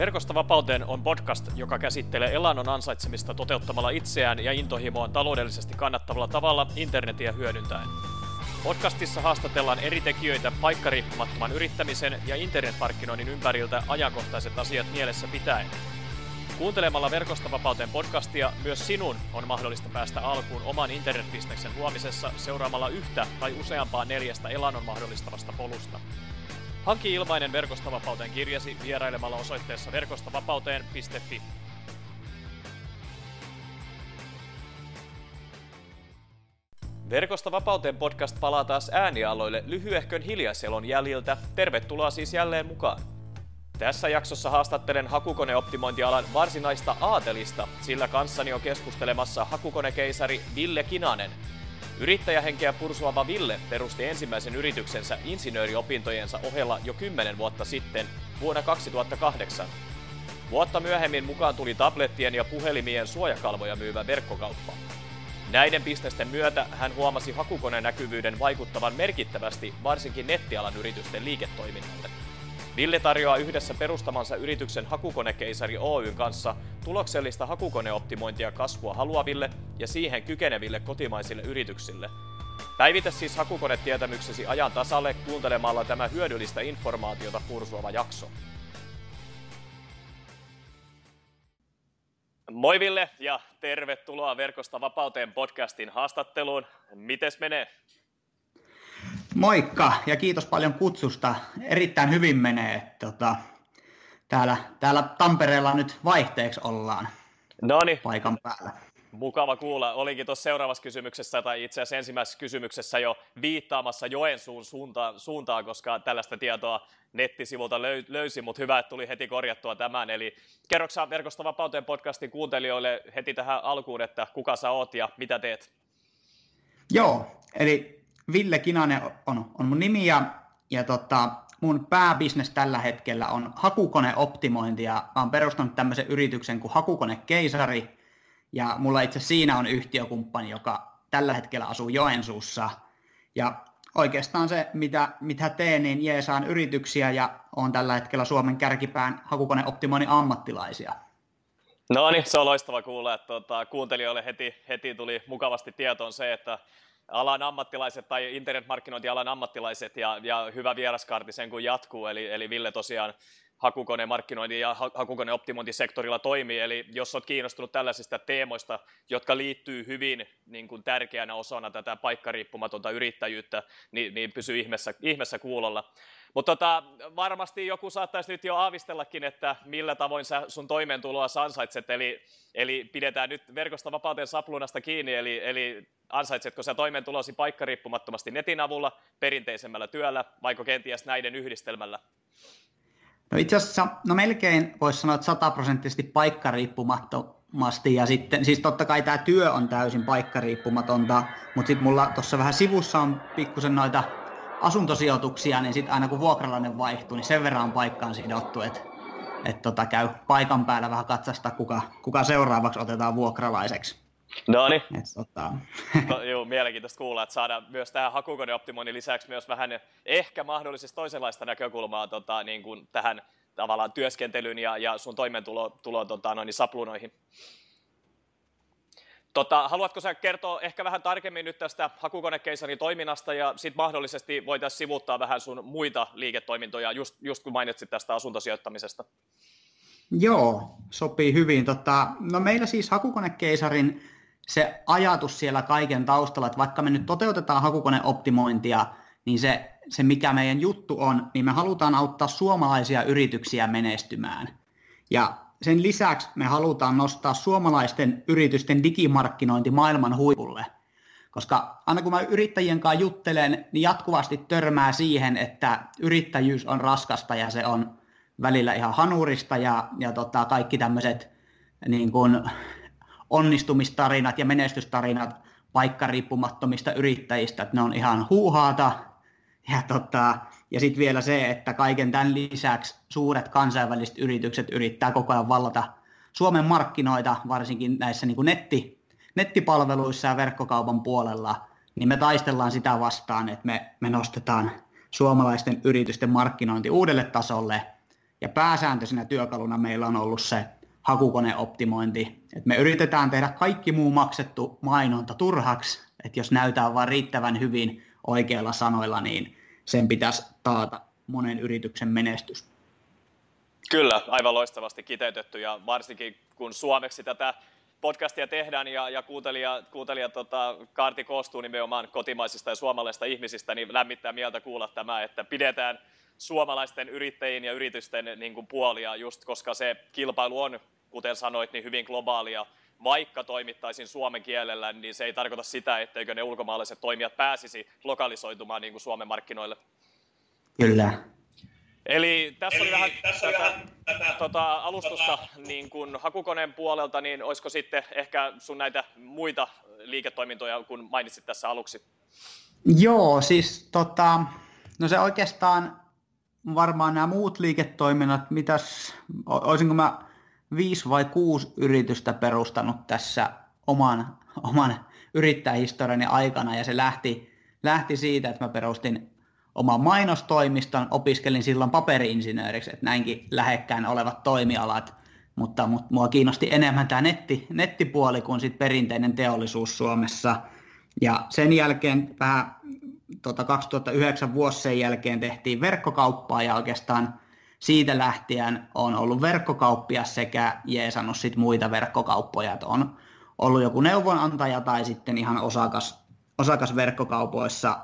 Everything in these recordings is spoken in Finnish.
Verkosta vapauteen on podcast, joka käsittelee elannon ansaitsemista toteuttamalla itseään ja intohimoaan taloudellisesti kannattavalla tavalla internetiä hyödyntäen. Podcastissa haastatellaan eri tekijöitä paikkariippumattoman yrittämisen ja internetmarkkinoinnin ympäriltä ajankohtaiset asiat mielessä pitäen. Kuuntelemalla Verkosta vapauteen podcastia myös sinun on mahdollista päästä alkuun oman internetbisneksen luomisessa seuraamalla yhtä tai useampaa neljästä elannon mahdollistavasta polusta. Hanki ilmainen Verkostavapauteen kirjasi vierailemalla osoitteessa verkostavapauteen.fi. Verkosta vapauteen podcast palaa taas äänialoille lyhyehkön hiljaiselon jäljiltä. Tervetuloa siis jälleen mukaan. Tässä jaksossa haastattelen hakukoneoptimointialan varsinaista aatelista, sillä kanssani on keskustelemassa hakukonekeisari Ville Kinanen – Yrittäjähenkeä pursuava Ville perusti ensimmäisen yrityksensä insinööriopintojensa ohella jo 10 vuotta sitten, vuonna 2008. Vuotta myöhemmin mukaan tuli tablettien ja puhelimien suojakalvoja myyvä verkkokauppa. Näiden pistesten myötä hän huomasi hakukoneen näkyvyyden vaikuttavan merkittävästi varsinkin nettialan yritysten liiketoiminnalle. Ville tarjoaa yhdessä perustamansa yrityksen Hakukonekeisari Oyn kanssa tuloksellista hakukoneoptimointia kasvua haluaville ja siihen kykeneville kotimaisille yrityksille. Päivitä siis hakukonetietämyksesi ajan tasalle kuuntelemalla tämä hyödyllistä informaatiota pursuava jakso. Moi Ville ja tervetuloa Verkosta vapauteen podcastin haastatteluun. Mites menee? Moikka ja kiitos paljon kutsusta. Erittäin hyvin menee. Tota, täällä, täällä Tampereella nyt vaihteeksi ollaan Noniin. paikan päällä. Mukava kuulla. Olinkin tuossa seuraavassa kysymyksessä, tai itse asiassa ensimmäisessä kysymyksessä jo viittaamassa Joensuun suuntaan, suuntaan koska tällaista tietoa nettisivulta löy- löysin, mutta hyvä, että tuli heti korjattua tämän. Eli kerroksä Verkosta vapauteen podcastin kuuntelijoille heti tähän alkuun, että kuka sä oot ja mitä teet? Joo, eli Ville Kinanen on, on mun nimi ja, ja tota, mun pääbisnes tällä hetkellä on hakukoneoptimointi ja mä oon perustanut tämmöisen yrityksen kuin Hakukone Keisari ja mulla itse siinä on yhtiökumppani, joka tällä hetkellä asuu Joensuussa ja oikeastaan se, mitä, mitä teen, niin jeesaan yrityksiä ja on tällä hetkellä Suomen kärkipään hakukoneoptimoinnin ammattilaisia. No niin, se on loistava kuulla, että tuota, kuuntelijoille heti, heti tuli mukavasti tietoon se, että alan ammattilaiset tai internetmarkkinointialan ammattilaiset ja, ja hyvä vieraskartti sen kun jatkuu, eli, eli Ville tosiaan hakukonemarkkinointi ja hakukoneoptimointisektorilla toimii, eli jos olet kiinnostunut tällaisista teemoista, jotka liittyy hyvin niin kuin tärkeänä osana tätä paikkariippumatonta yrittäjyyttä, niin, niin pysy ihmeessä, ihmeessä kuulolla. Mutta tota, varmasti joku saattaisi nyt jo aavistellakin, että millä tavoin sä sun toimeentuloa ansaitset, eli, eli pidetään nyt verkosta vapauteen saplunasta kiinni, eli, eli ansaitsetko sä toimeentulosi paikkariippumattomasti netin avulla, perinteisemmällä työllä, vaiko kenties näiden yhdistelmällä? No itse asiassa, no melkein voisi sanoa, että sataprosenttisesti paikkariippumattomasti ja sitten, siis totta kai tämä työ on täysin paikkariippumatonta, mutta sitten mulla tuossa vähän sivussa on pikkusen noita asuntosijoituksia, niin sitten aina kun vuokralainen vaihtuu, niin sen verran on paikkaan sidottu, että et tota, käy paikan päällä vähän katsasta, kuka, kuka seuraavaksi otetaan vuokralaiseksi. No niin. Tota... no, joo, mielenkiintoista kuulla, että saadaan myös tähän hakukoneoptimoinnin lisäksi myös vähän ehkä mahdollisesti toisenlaista näkökulmaa tota, niin kuin tähän tavallaan työskentelyyn ja, ja sun toimeentulo tulo, tota, noin, saplunoihin. Tota, haluatko sä kertoa ehkä vähän tarkemmin nyt tästä hakukonekeisarin toiminnasta ja sitten mahdollisesti voitaisiin sivuttaa vähän sun muita liiketoimintoja, just, just kun mainitsit tästä asuntosijoittamisesta? Joo, sopii hyvin. Tota, no meillä siis hakukonekeisarin se ajatus siellä kaiken taustalla, että vaikka me nyt toteutetaan hakukoneoptimointia, niin se, se mikä meidän juttu on, niin me halutaan auttaa suomalaisia yrityksiä menestymään. Ja sen lisäksi me halutaan nostaa suomalaisten yritysten digimarkkinointi maailman huipulle. Koska aina kun mä yrittäjien kanssa juttelen, niin jatkuvasti törmää siihen, että yrittäjyys on raskasta ja se on välillä ihan hanurista ja, ja tota, kaikki tämmöiset niin kuin, onnistumistarinat ja menestystarinat paikkariippumattomista yrittäjistä, että ne on ihan huuhaata. Ja, tota, ja sitten vielä se, että kaiken tämän lisäksi suuret kansainväliset yritykset yrittää koko ajan vallata Suomen markkinoita, varsinkin näissä niin kuin netti, nettipalveluissa ja verkkokaupan puolella, niin me taistellaan sitä vastaan, että me, me nostetaan suomalaisten yritysten markkinointi uudelle tasolle ja pääsääntöisenä työkaluna meillä on ollut se hakukoneoptimointi. Et me yritetään tehdä kaikki muu maksettu mainonta turhaksi, että jos näytää vain riittävän hyvin oikeilla sanoilla, niin sen pitäisi taata monen yrityksen menestys. Kyllä, aivan loistavasti kiteytetty ja varsinkin kun suomeksi tätä podcastia tehdään ja, ja kuuntelija, kuuntelija tota, kaarti koostuu nimenomaan kotimaisista ja suomalaisista ihmisistä, niin lämmittää mieltä kuulla tämä, että pidetään suomalaisten yrittäjien ja yritysten niin kuin puolia, just koska se kilpailu on, kuten sanoit, niin hyvin globaalia. Vaikka toimittaisin suomen kielellä, niin se ei tarkoita sitä, etteikö ne ulkomaalaiset toimijat pääsisi lokalisoitumaan niin kuin Suomen markkinoille. Kyllä. Eli tässä Eli oli vähän tässä tätä, tätä tota, alustusta niin kuin hakukoneen puolelta, niin olisiko sitten ehkä sun näitä muita liiketoimintoja, kun mainitsit tässä aluksi? Joo, siis tota, no se oikeastaan varmaan nämä muut liiketoiminnat, mitäs, olisinko mä viisi vai kuusi yritystä perustanut tässä oman, oman yrittäjähistoriani aikana, ja se lähti, lähti siitä, että mä perustin oman mainostoimiston, opiskelin silloin paperiinsinööriksi, että näinkin lähekkään olevat toimialat, mutta, mutta mua kiinnosti enemmän tämä netti, nettipuoli kuin sit perinteinen teollisuus Suomessa. Ja sen jälkeen vähän tota 2009 vuosi sen jälkeen tehtiin verkkokauppaa ja oikeastaan siitä lähtien on ollut verkkokauppia sekä jeesannut sit muita verkkokauppoja, että on ollut joku neuvonantaja tai sitten ihan osakas, osakas verkkokaupoissa.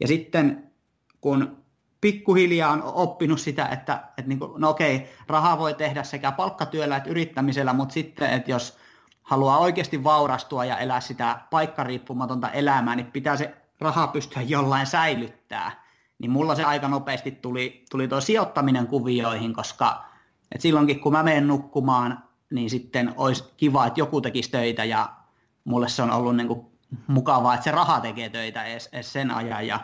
Ja sitten kun pikkuhiljaa on oppinut sitä, että, että niin kuin, no okei, rahaa voi tehdä sekä palkkatyöllä että yrittämisellä, mutta sitten, että jos haluaa oikeasti vaurastua ja elää sitä paikkariippumatonta elämää, niin pitää se raha pystyä jollain säilyttää. Niin mulla se aika nopeasti tuli, tuli tuo sijoittaminen kuvioihin, koska et silloinkin kun mä menen nukkumaan, niin sitten olisi kiva, että joku tekisi töitä ja mulle se on ollut niin kuin mukavaa, että se raha tekee töitä edes, edes sen ajan. Ja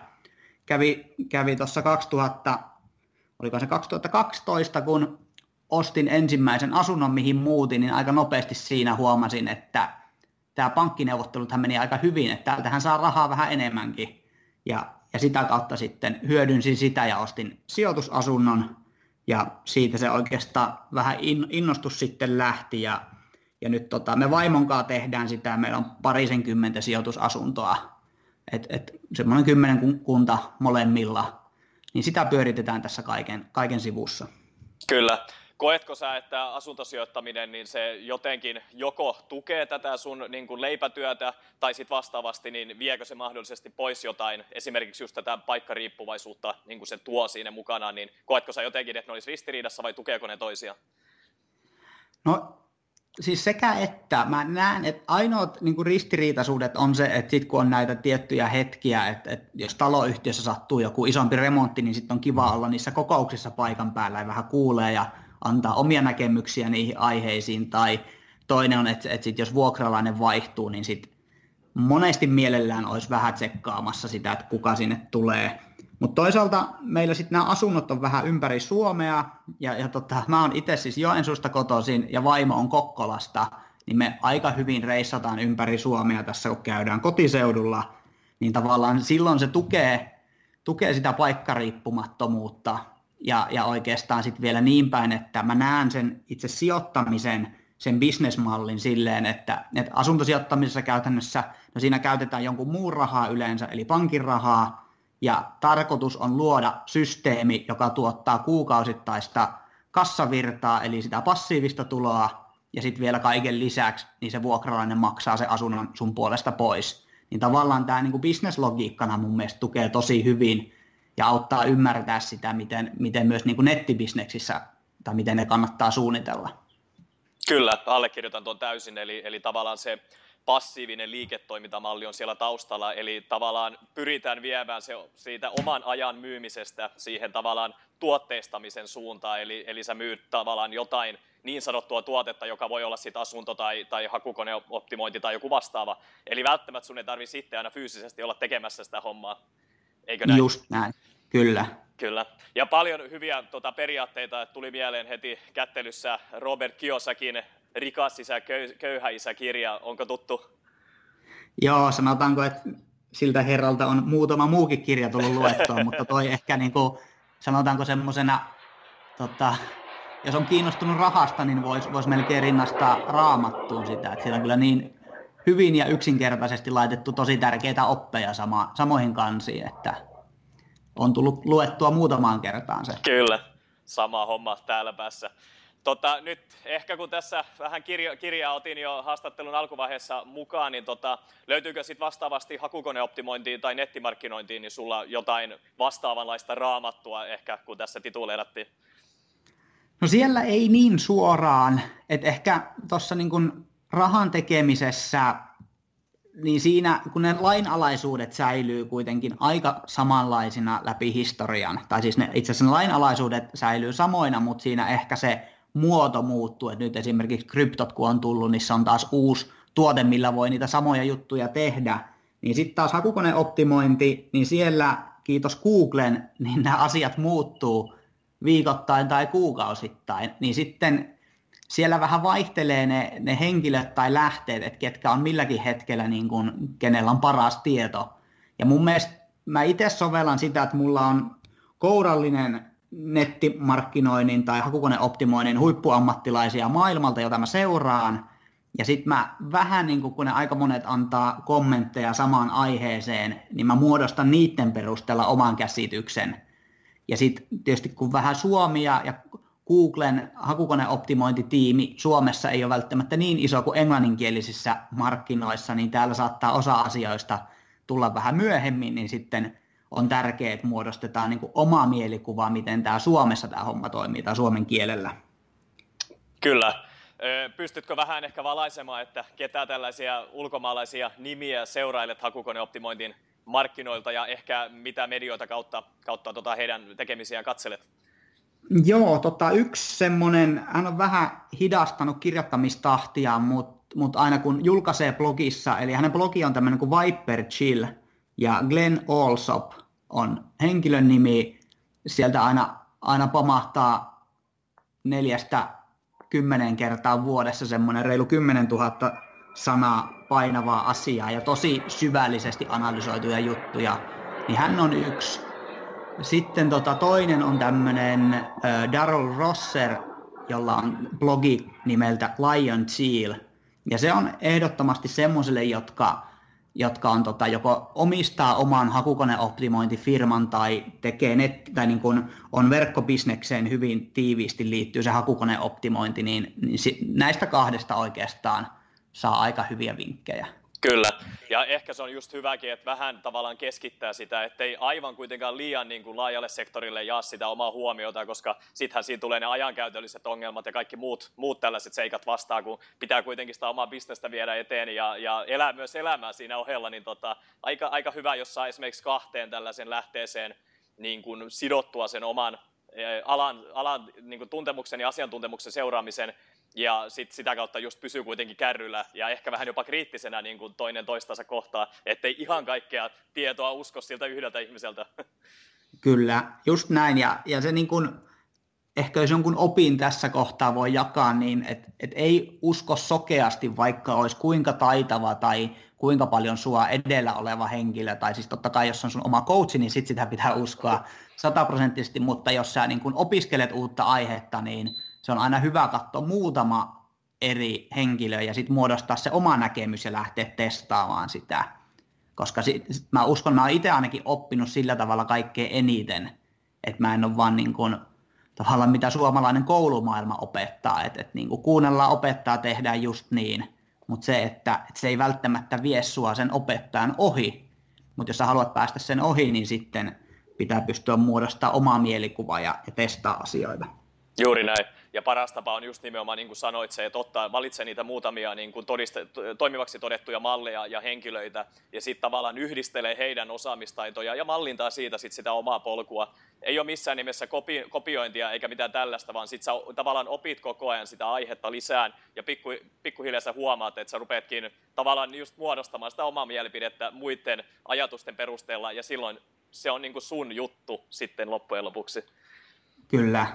kävi, kävi tuossa 2000, oliko se 2012, kun ostin ensimmäisen asunnon, mihin muutin, niin aika nopeasti siinä huomasin, että tämä pankkineuvotteluthan meni aika hyvin, että täältähän saa rahaa vähän enemmänkin. Ja, ja sitä kautta sitten hyödynsin sitä ja ostin sijoitusasunnon, ja siitä se oikeastaan vähän innostus sitten lähti, ja, ja nyt tota, me vaimonkaan tehdään sitä, meillä on parisenkymmentä sijoitusasuntoa et, et semmoinen kymmenen kunta molemmilla, niin sitä pyöritetään tässä kaiken, kaiken sivussa. Kyllä. Koetko sä, että asuntosijoittaminen, niin se jotenkin joko tukee tätä sun niin kuin leipätyötä, tai sitten vastaavasti, niin viekö se mahdollisesti pois jotain, esimerkiksi just tätä paikkariippuvaisuutta, niin kuin se tuo siinä mukana, niin koetko sä jotenkin, että ne olisi ristiriidassa, vai tukeeko ne toisia? No Siis sekä että. Mä näen, että ainoat niin kuin ristiriitaisuudet on se, että sit kun on näitä tiettyjä hetkiä, että, että jos taloyhtiössä sattuu joku isompi remontti, niin sitten on kiva olla niissä kokouksissa paikan päällä ja vähän kuulee ja antaa omia näkemyksiä niihin aiheisiin. Tai toinen on, että, että sit jos vuokralainen vaihtuu, niin sit monesti mielellään olisi vähän tsekkaamassa sitä, että kuka sinne tulee mutta toisaalta meillä sitten nämä asunnot on vähän ympäri Suomea, ja, ja tota, mä oon itse siis Joensuusta kotoisin, ja vaimo on Kokkolasta, niin me aika hyvin reissataan ympäri Suomea tässä, kun käydään kotiseudulla, niin tavallaan silloin se tukee, tukee sitä paikkariippumattomuutta, ja, ja oikeastaan sitten vielä niin päin, että mä näen sen itse sijoittamisen, sen bisnesmallin silleen, että, että asuntosijoittamisessa käytännössä, no siinä käytetään jonkun muun rahaa yleensä, eli pankin rahaa, ja tarkoitus on luoda systeemi, joka tuottaa kuukausittaista kassavirtaa, eli sitä passiivista tuloa, ja sitten vielä kaiken lisäksi niin se vuokralainen maksaa se asunnon sun puolesta pois. Niin tavallaan tämä niin bisneslogiikkana mun mielestä tukee tosi hyvin ja auttaa ymmärtää sitä, miten, miten myös niin kuin nettibisneksissä tai miten ne kannattaa suunnitella. Kyllä, allekirjoitan tuon täysin, eli, eli tavallaan se passiivinen liiketoimintamalli on siellä taustalla, eli tavallaan pyritään viemään se siitä oman ajan myymisestä siihen tavallaan tuotteistamisen suuntaan, eli, eli sä myyt tavallaan jotain niin sanottua tuotetta, joka voi olla sitten asunto tai, tai hakukoneoptimointi tai joku vastaava. Eli välttämättä sun ei tarvitse sitten aina fyysisesti olla tekemässä sitä hommaa. Eikö näin? Just näin, kyllä. Kyllä. Ja paljon hyviä tota, periaatteita tuli mieleen heti kättelyssä Robert Kiosakin Rikas isä, köyhä isä kirja, onko tuttu? Joo, sanotaanko, että siltä herralta on muutama muukin kirja tullut luettua, mutta toi ehkä niin kuin, sanotaanko semmoisena tota, jos on kiinnostunut rahasta, niin voisi vois melkein rinnastaa raamattuun sitä. Että siellä on kyllä niin hyvin ja yksinkertaisesti laitettu tosi tärkeitä oppeja sama, samoihin kansiin, että on tullut luettua muutamaan kertaan se. Kyllä, sama homma täällä päässä. Tota, nyt ehkä kun tässä vähän kirja, kirjaa otin jo haastattelun alkuvaiheessa mukaan, niin tota, löytyykö sitten vastaavasti hakukoneoptimointiin tai nettimarkkinointiin, niin sulla jotain vastaavanlaista raamattua ehkä, kun tässä tituleerattiin? No siellä ei niin suoraan, että ehkä tuossa niin rahan tekemisessä, niin siinä kun ne lainalaisuudet säilyy kuitenkin aika samanlaisina läpi historian, tai siis ne, itse asiassa ne lainalaisuudet säilyy samoina, mutta siinä ehkä se muoto muuttuu, että nyt esimerkiksi kryptot kun on tullut, niin se on taas uusi tuote, millä voi niitä samoja juttuja tehdä, niin sitten taas hakukoneoptimointi, niin siellä kiitos Googlen, niin nämä asiat muuttuu viikoittain tai kuukausittain, niin sitten siellä vähän vaihtelee ne, ne henkilöt tai lähteet, että ketkä on milläkin hetkellä, niin kuin, kenellä on paras tieto. Ja mun mielestä mä itse sovellan sitä, että mulla on kourallinen nettimarkkinoinnin tai hakukoneoptimoinnin huippuammattilaisia maailmalta, jota mä seuraan. Ja sitten mä vähän, niin kun ne aika monet antaa kommentteja samaan aiheeseen, niin mä muodostan niiden perusteella oman käsityksen. Ja sitten tietysti kun vähän Suomia ja Googlen hakukoneoptimointitiimi Suomessa ei ole välttämättä niin iso kuin englanninkielisissä markkinoissa, niin täällä saattaa osa asioista tulla vähän myöhemmin, niin sitten on tärkeää, että muodostetaan niin kuin oma mielikuva, miten tämä Suomessa tämä homma toimii tai suomen kielellä. Kyllä. Pystytkö vähän ehkä valaisemaan, että ketä tällaisia ulkomaalaisia nimiä seurailet hakukoneoptimointin markkinoilta ja ehkä mitä medioita kautta, kautta tota heidän tekemisiään katselet? Joo, tota, yksi semmoinen, hän on vähän hidastanut kirjoittamistahtia, mutta mut aina kun julkaisee blogissa, eli hänen blogi on tämmöinen kuin Viper Chill, ja Glenn Allsop on henkilön nimi, sieltä aina, aina pamahtaa neljästä kymmenen kertaa vuodessa semmoinen reilu 10 000 sanaa painavaa asiaa ja tosi syvällisesti analysoituja juttuja, niin hän on yksi. Sitten tota, toinen on tämmöinen äh, Daryl Rosser, jolla on blogi nimeltä Lion Seal. Ja se on ehdottomasti semmoiselle, jotka jotka on tota, joko omistaa oman hakukoneoptimointifirman tai tekee net, tai niin kuin on verkkobisnekseen hyvin tiiviisti liittyy se hakukoneoptimointi, niin, niin si, näistä kahdesta oikeastaan saa aika hyviä vinkkejä. Kyllä, ja ehkä se on just hyväkin, että vähän tavallaan keskittää sitä, ettei aivan kuitenkaan liian niin kuin laajalle sektorille jaa sitä omaa huomiota, koska sittenhän siinä tulee ne ajankäytölliset ongelmat ja kaikki muut, muut tällaiset seikat vastaan, kun pitää kuitenkin sitä omaa bisnestä viedä eteen ja, ja elää myös elämää siinä ohella, niin tota, aika, aika hyvä, jos saa esimerkiksi kahteen tällaisen lähteeseen niin kuin sidottua sen oman alan, alan niin kuin tuntemuksen ja asiantuntemuksen seuraamisen ja sit sitä kautta just pysyy kuitenkin kärryllä ja ehkä vähän jopa kriittisenä niin kuin toinen toistansa kohtaa, ettei ihan kaikkea tietoa usko siltä yhdeltä ihmiseltä. Kyllä, just näin. Ja, ja se niin kuin, ehkä jos jonkun opin tässä kohtaa voi jakaa, niin että et ei usko sokeasti, vaikka olisi kuinka taitava tai kuinka paljon sua edellä oleva henkilö, tai siis totta kai jos on sun oma coachi, niin sit sitä pitää uskoa sataprosenttisesti, mutta jos sä niin kun opiskelet uutta aihetta, niin se on aina hyvä katsoa muutama eri henkilö ja sitten muodostaa se oma näkemys ja lähteä testaamaan sitä. Koska sit, mä uskon, mä oon itse ainakin oppinut sillä tavalla kaikkein eniten, että mä en ole vaan niin kuin, tavallaan mitä suomalainen koulumaailma opettaa, että, että niin kuunnellaan opettaa, tehdään just niin, mutta se, että, että se ei välttämättä vie sua sen opettajan ohi, mutta jos sä haluat päästä sen ohi, niin sitten pitää pystyä muodostamaan omaa mielikuvaa ja, ja testaa asioita. Juuri näin. Ja paras tapa on just nimenomaan, niin kuin sanoit, se, että ottaa, valitsee niitä muutamia niin kuin todiste, toimivaksi todettuja malleja ja henkilöitä, ja sitten tavallaan yhdistelee heidän osaamistaitoja ja mallintaa siitä sit sitä omaa polkua. Ei ole missään nimessä kopi, kopiointia eikä mitään tällaista, vaan sitten sä tavallaan opit koko ajan sitä aihetta lisään, ja pikku, pikkuhiljaa sä huomaat, että sä rupeatkin tavallaan just muodostamaan sitä omaa mielipidettä muiden ajatusten perusteella, ja silloin se on niin kuin sun juttu sitten loppujen lopuksi. Kyllä,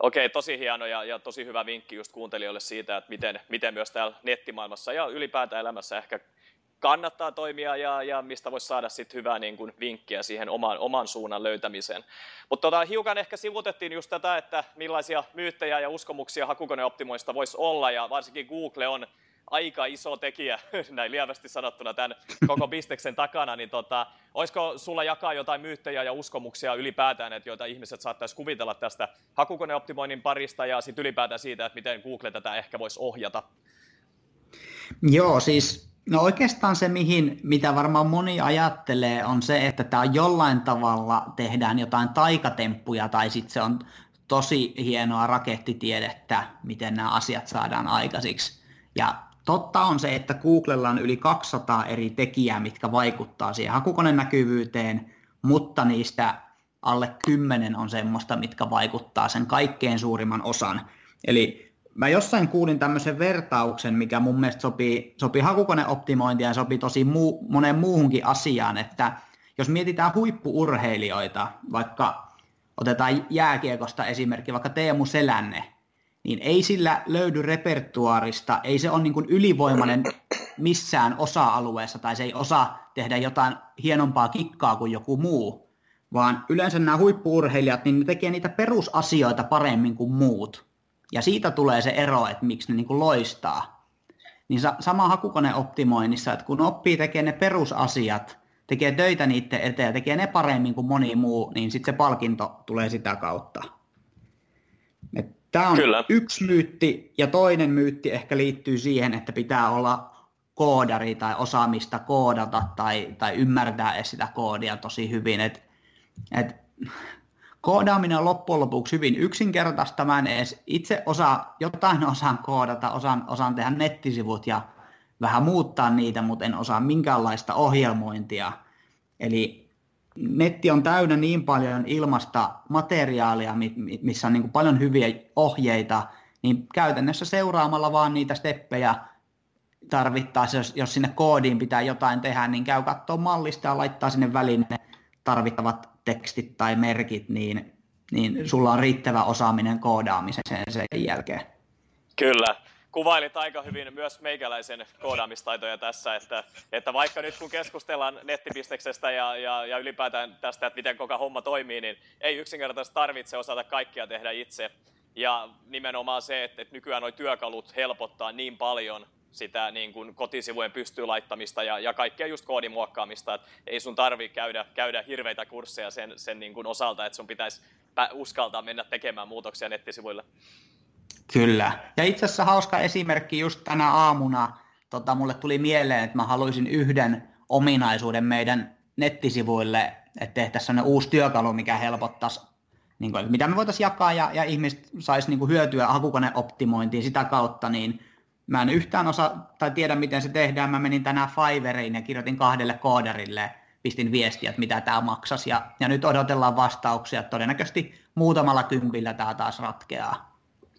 Okei, tosi hieno ja, ja tosi hyvä vinkki just kuuntelijoille siitä, että miten, miten myös täällä nettimaailmassa ja ylipäätään elämässä ehkä kannattaa toimia ja, ja mistä voisi saada sitten hyvää niin kuin vinkkiä siihen oman, oman suunnan löytämiseen. Mutta tota, hiukan ehkä sivutettiin just tätä, että millaisia myyttejä ja uskomuksia hakukoneoptimoista voisi olla ja varsinkin Google on aika iso tekijä, näin lievästi sanottuna, tämän koko bisteksen takana, niin tota, olisiko sulla jakaa jotain myyttejä ja uskomuksia ylipäätään, että joita ihmiset saattaisi kuvitella tästä hakukoneoptimoinnin parista ja sitten ylipäätään siitä, että miten Google tätä ehkä voisi ohjata? Joo, siis no oikeastaan se, mihin, mitä varmaan moni ajattelee, on se, että tämä jollain tavalla tehdään jotain taikatemppuja tai sitten se on tosi hienoa rakettitiedettä, miten nämä asiat saadaan aikaisiksi. Ja Totta on se, että Googlella on yli 200 eri tekijää, mitkä vaikuttaa siihen hakukoneen näkyvyyteen, mutta niistä alle 10 on semmoista, mitkä vaikuttaa sen kaikkein suurimman osan. Eli mä jossain kuulin tämmöisen vertauksen, mikä mun mielestä sopii, sopii hakukoneoptimointiin ja sopii tosi muu, moneen muuhunkin asiaan, että jos mietitään huippuurheilijoita, vaikka otetaan jääkiekosta esimerkki, vaikka Teemu Selänne, niin ei sillä löydy repertuarista, ei se ole niin kuin ylivoimainen missään osa-alueessa tai se ei osaa tehdä jotain hienompaa kikkaa kuin joku muu, vaan yleensä nämä huippuurheilijat, niin ne tekee niitä perusasioita paremmin kuin muut. Ja siitä tulee se ero, että miksi ne niin kuin loistaa. Niin sama hakukoneoptimoinnissa, että kun oppii tekemään ne perusasiat, tekee töitä niiden eteen ja tekee ne paremmin kuin moni muu, niin sitten se palkinto tulee sitä kautta. Tämä on Kyllä. yksi myytti, ja toinen myytti ehkä liittyy siihen, että pitää olla koodari tai osaamista koodata tai, tai ymmärtää edes sitä koodia tosi hyvin. Et, et, koodaaminen on loppujen lopuksi hyvin yksinkertaista. Mä en edes itse osaa, jotain osaan koodata, osaan, osaan tehdä nettisivut ja vähän muuttaa niitä, mutta en osaa minkäänlaista ohjelmointia. Eli netti on täynnä niin paljon ilmasta materiaalia, missä on niin kuin paljon hyviä ohjeita, niin käytännössä seuraamalla vaan niitä steppejä tarvittaessa, jos, jos sinne koodiin pitää jotain tehdä, niin käy katsoa mallista ja laittaa sinne väliin ne tarvittavat tekstit tai merkit, niin, niin sulla on riittävä osaaminen koodaamiseen sen jälkeen. Kyllä kuvailit aika hyvin myös meikäläisen koodaamistaitoja tässä, että, että vaikka nyt kun keskustellaan nettipisteksestä ja, ja, ja ylipäätään tästä, että miten koko homma toimii, niin ei yksinkertaisesti tarvitse osata kaikkia tehdä itse. Ja nimenomaan se, että, että nykyään nuo työkalut helpottaa niin paljon sitä niin kuin kotisivujen pystyyn laittamista ja, ja kaikkea just koodin muokkaamista, että ei sun tarvi käydä, käydä hirveitä kursseja sen, sen niin kuin osalta, että sun pitäisi uskaltaa mennä tekemään muutoksia nettisivuille. Kyllä. Ja itse asiassa hauska esimerkki just tänä aamuna, tota, mulle tuli mieleen, että mä haluaisin yhden ominaisuuden meidän nettisivuille, että tehtäisiin sellainen uusi työkalu, mikä helpottaisi, niin kuin, mitä me voitaisiin jakaa ja, ja ihmiset saisi niin hyötyä hakukoneoptimointiin sitä kautta, niin mä en yhtään osaa tai tiedä, miten se tehdään. Mä menin tänään Fiverriin ja kirjoitin kahdelle koodarille, pistin viestiä, että mitä tämä maksasi, ja, ja nyt odotellaan vastauksia. Todennäköisesti muutamalla kympillä tämä taas ratkeaa.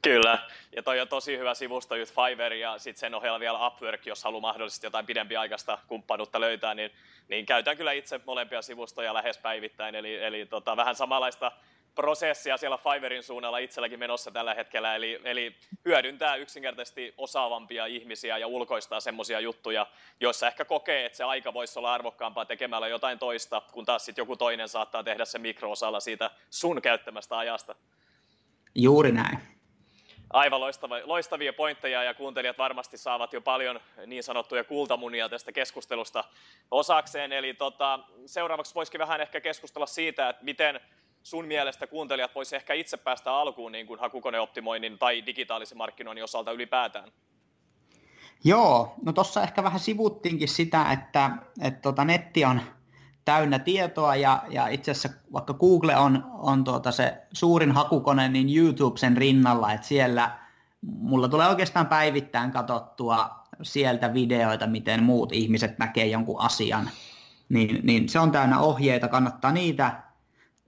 Kyllä, ja toi on tosi hyvä sivusto just Fiverr ja sitten sen ohella vielä Upwork, jos haluaa mahdollisesti jotain pidempiaikaista kumppanuutta löytää, niin, niin käytän kyllä itse molempia sivustoja lähes päivittäin, eli, eli tota, vähän samanlaista prosessia siellä Fiverrin suunnalla itselläkin menossa tällä hetkellä, eli, eli hyödyntää yksinkertaisesti osaavampia ihmisiä ja ulkoistaa semmoisia juttuja, joissa ehkä kokee, että se aika voisi olla arvokkaampaa tekemällä jotain toista, kun taas sitten joku toinen saattaa tehdä se mikroosalla siitä sun käyttämästä ajasta. Juuri näin aivan loistavia, loistavia pointteja ja kuuntelijat varmasti saavat jo paljon niin sanottuja kultamunia tästä keskustelusta osakseen. Eli tota, seuraavaksi voisikin vähän ehkä keskustella siitä, että miten sun mielestä kuuntelijat voisi ehkä itse päästä alkuun niin kuin hakukoneoptimoinnin tai digitaalisen markkinoinnin osalta ylipäätään? Joo, no tuossa ehkä vähän sivuttiinkin sitä, että, että tota netti on täynnä tietoa ja, ja itse asiassa vaikka Google on, on tuota se suurin hakukone, niin YouTube sen rinnalla, että siellä mulla tulee oikeastaan päivittäin katsottua sieltä videoita, miten muut ihmiset näkee jonkun asian. Niin, niin se on täynnä ohjeita, kannattaa niitä,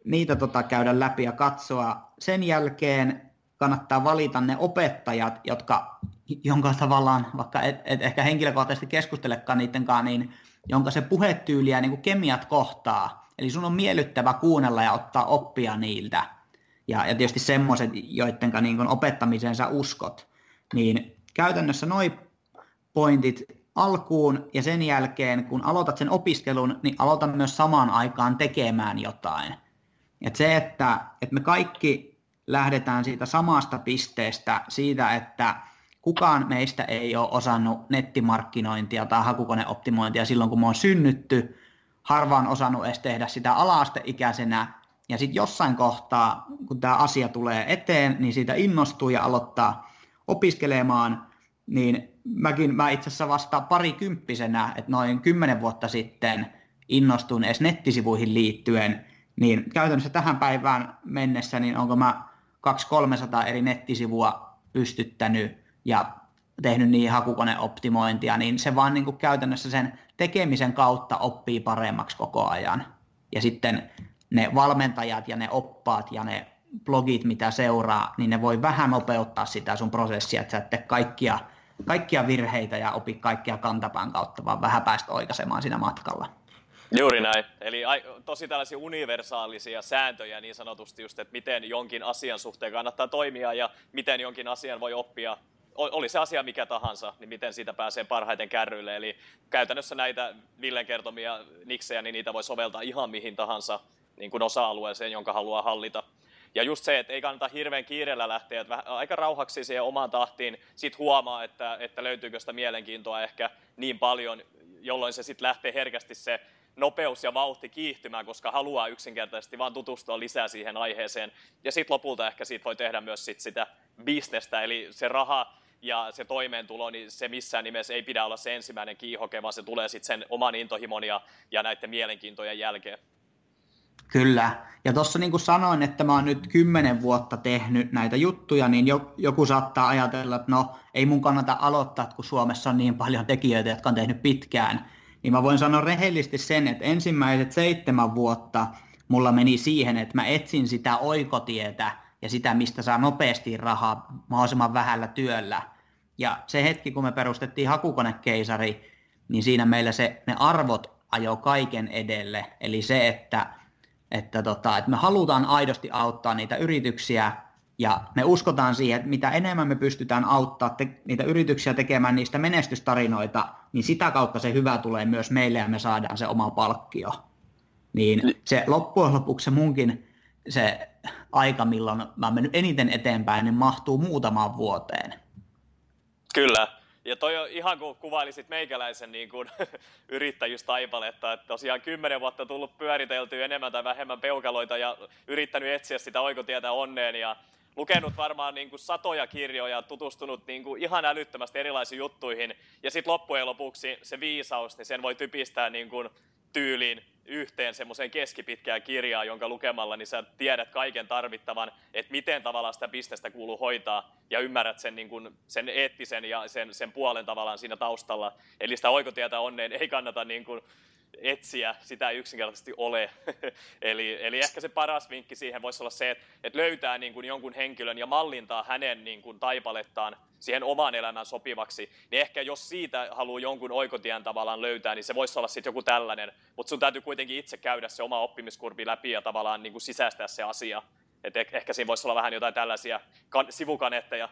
niitä tota käydä läpi ja katsoa. Sen jälkeen kannattaa valita ne opettajat, jotka, jonka tavallaan, vaikka et, et ehkä henkilökohtaisesti keskustelekaan niidenkaan, niin jonka se puhetyyli ja niin kuin kemiat kohtaa. Eli sun on miellyttävä kuunnella ja ottaa oppia niiltä. Ja, ja tietysti semmoiset, joiden niin opettamiseen sä uskot. Niin käytännössä noi pointit alkuun ja sen jälkeen, kun aloitat sen opiskelun, niin aloita myös samaan aikaan tekemään jotain. Et se, että, että me kaikki lähdetään siitä samasta pisteestä, siitä, että kukaan meistä ei ole osannut nettimarkkinointia tai hakukoneoptimointia silloin, kun me on synnytty. Harva on osannut edes tehdä sitä alaasteikäisenä. Ja sitten jossain kohtaa, kun tämä asia tulee eteen, niin siitä innostuu ja aloittaa opiskelemaan. Niin mäkin, mä itse asiassa vasta parikymppisenä, että noin kymmenen vuotta sitten innostun edes nettisivuihin liittyen, niin käytännössä tähän päivään mennessä, niin onko mä 200-300 eri nettisivua pystyttänyt ja tehnyt niin hakukoneoptimointia, niin se vaan niin kuin käytännössä sen tekemisen kautta oppii paremmaksi koko ajan. Ja sitten ne valmentajat ja ne oppaat ja ne blogit, mitä seuraa, niin ne voi vähän nopeuttaa sitä sun prosessia, että sä et tee kaikkia, kaikkia virheitä ja opi kaikkia kantapään kautta, vaan vähän päästä oikaisemaan siinä matkalla. Juuri näin. Eli tosi tällaisia universaalisia sääntöjä niin sanotusti just, että miten jonkin asian suhteen kannattaa toimia ja miten jonkin asian voi oppia oli se asia mikä tahansa, niin miten siitä pääsee parhaiten kärryille. Eli käytännössä näitä Villen kertomia niksejä, niin niitä voi soveltaa ihan mihin tahansa niin kuin osa-alueeseen, jonka haluaa hallita. Ja just se, että ei kannata hirveän kiireellä lähteä, että aika rauhaksi siihen omaan tahtiin, sit huomaa, että, että löytyykö sitä mielenkiintoa ehkä niin paljon, jolloin se sitten lähtee herkästi se nopeus ja vauhti kiihtymään, koska haluaa yksinkertaisesti vaan tutustua lisää siihen aiheeseen. Ja sitten lopulta ehkä siitä voi tehdä myös sit sitä bisnestä, eli se raha ja se toimeentulo, niin se missään nimessä ei pidä olla se ensimmäinen kiihoke, vaan se tulee sitten sen oman intohimon ja, ja näiden mielenkiintojen jälkeen. Kyllä. Ja tuossa niin kuin sanoin, että mä oon nyt kymmenen vuotta tehnyt näitä juttuja, niin joku saattaa ajatella, että no ei mun kannata aloittaa, kun Suomessa on niin paljon tekijöitä, jotka on tehnyt pitkään. Niin mä voin sanoa rehellisesti sen, että ensimmäiset seitsemän vuotta mulla meni siihen, että mä etsin sitä oikotietä, ja sitä, mistä saa nopeasti rahaa mahdollisimman vähällä työllä. Ja se hetki, kun me perustettiin hakukonekeisari, niin siinä meillä se, ne arvot ajo kaiken edelle. Eli se, että, että, tota, että me halutaan aidosti auttaa niitä yrityksiä ja me uskotaan siihen, että mitä enemmän me pystytään auttaa te, niitä yrityksiä tekemään niistä menestystarinoita, niin sitä kautta se hyvä tulee myös meille ja me saadaan se oma palkkio. Niin se loppujen lopuksi se munkin se aika, milloin mä oon mennyt eniten eteenpäin, niin mahtuu muutamaan vuoteen. Kyllä. Ja toi on ihan kuin kuvailisit meikäläisen niin kuin yrittäjyystaipaletta, että tosiaan kymmenen vuotta tullut pyöriteltyä enemmän tai vähemmän peukaloita ja yrittänyt etsiä sitä oikotietä onneen ja lukenut varmaan niin kuin satoja kirjoja, tutustunut niin kuin ihan älyttömästi erilaisiin juttuihin ja sitten loppujen lopuksi se viisaus, niin sen voi typistää niin kuin tyyliin yhteen semmoiseen keskipitkään kirjaan, jonka lukemalla niin sä tiedät kaiken tarvittavan, että miten tavallaan sitä pistestä kuuluu hoitaa ja ymmärrät sen, niin kuin, sen eettisen ja sen, sen puolen tavallaan siinä taustalla. Eli sitä oikotietä onneen ei kannata niin kuin, etsiä, sitä ei yksinkertaisesti ole. eli, eli ehkä se paras vinkki siihen voisi olla se, että, että löytää niin kuin jonkun henkilön ja mallintaa hänen niin kuin taipalettaan siihen oman elämän sopivaksi, niin ehkä jos siitä haluaa jonkun oikotien tavallaan löytää, niin se voisi olla sitten joku tällainen, mutta sun täytyy kuitenkin itse käydä se oma oppimiskurvi läpi ja tavallaan niin kuin sisäistää se asia. Et ehkä siinä voisi olla vähän jotain tällaisia sivukanetteja.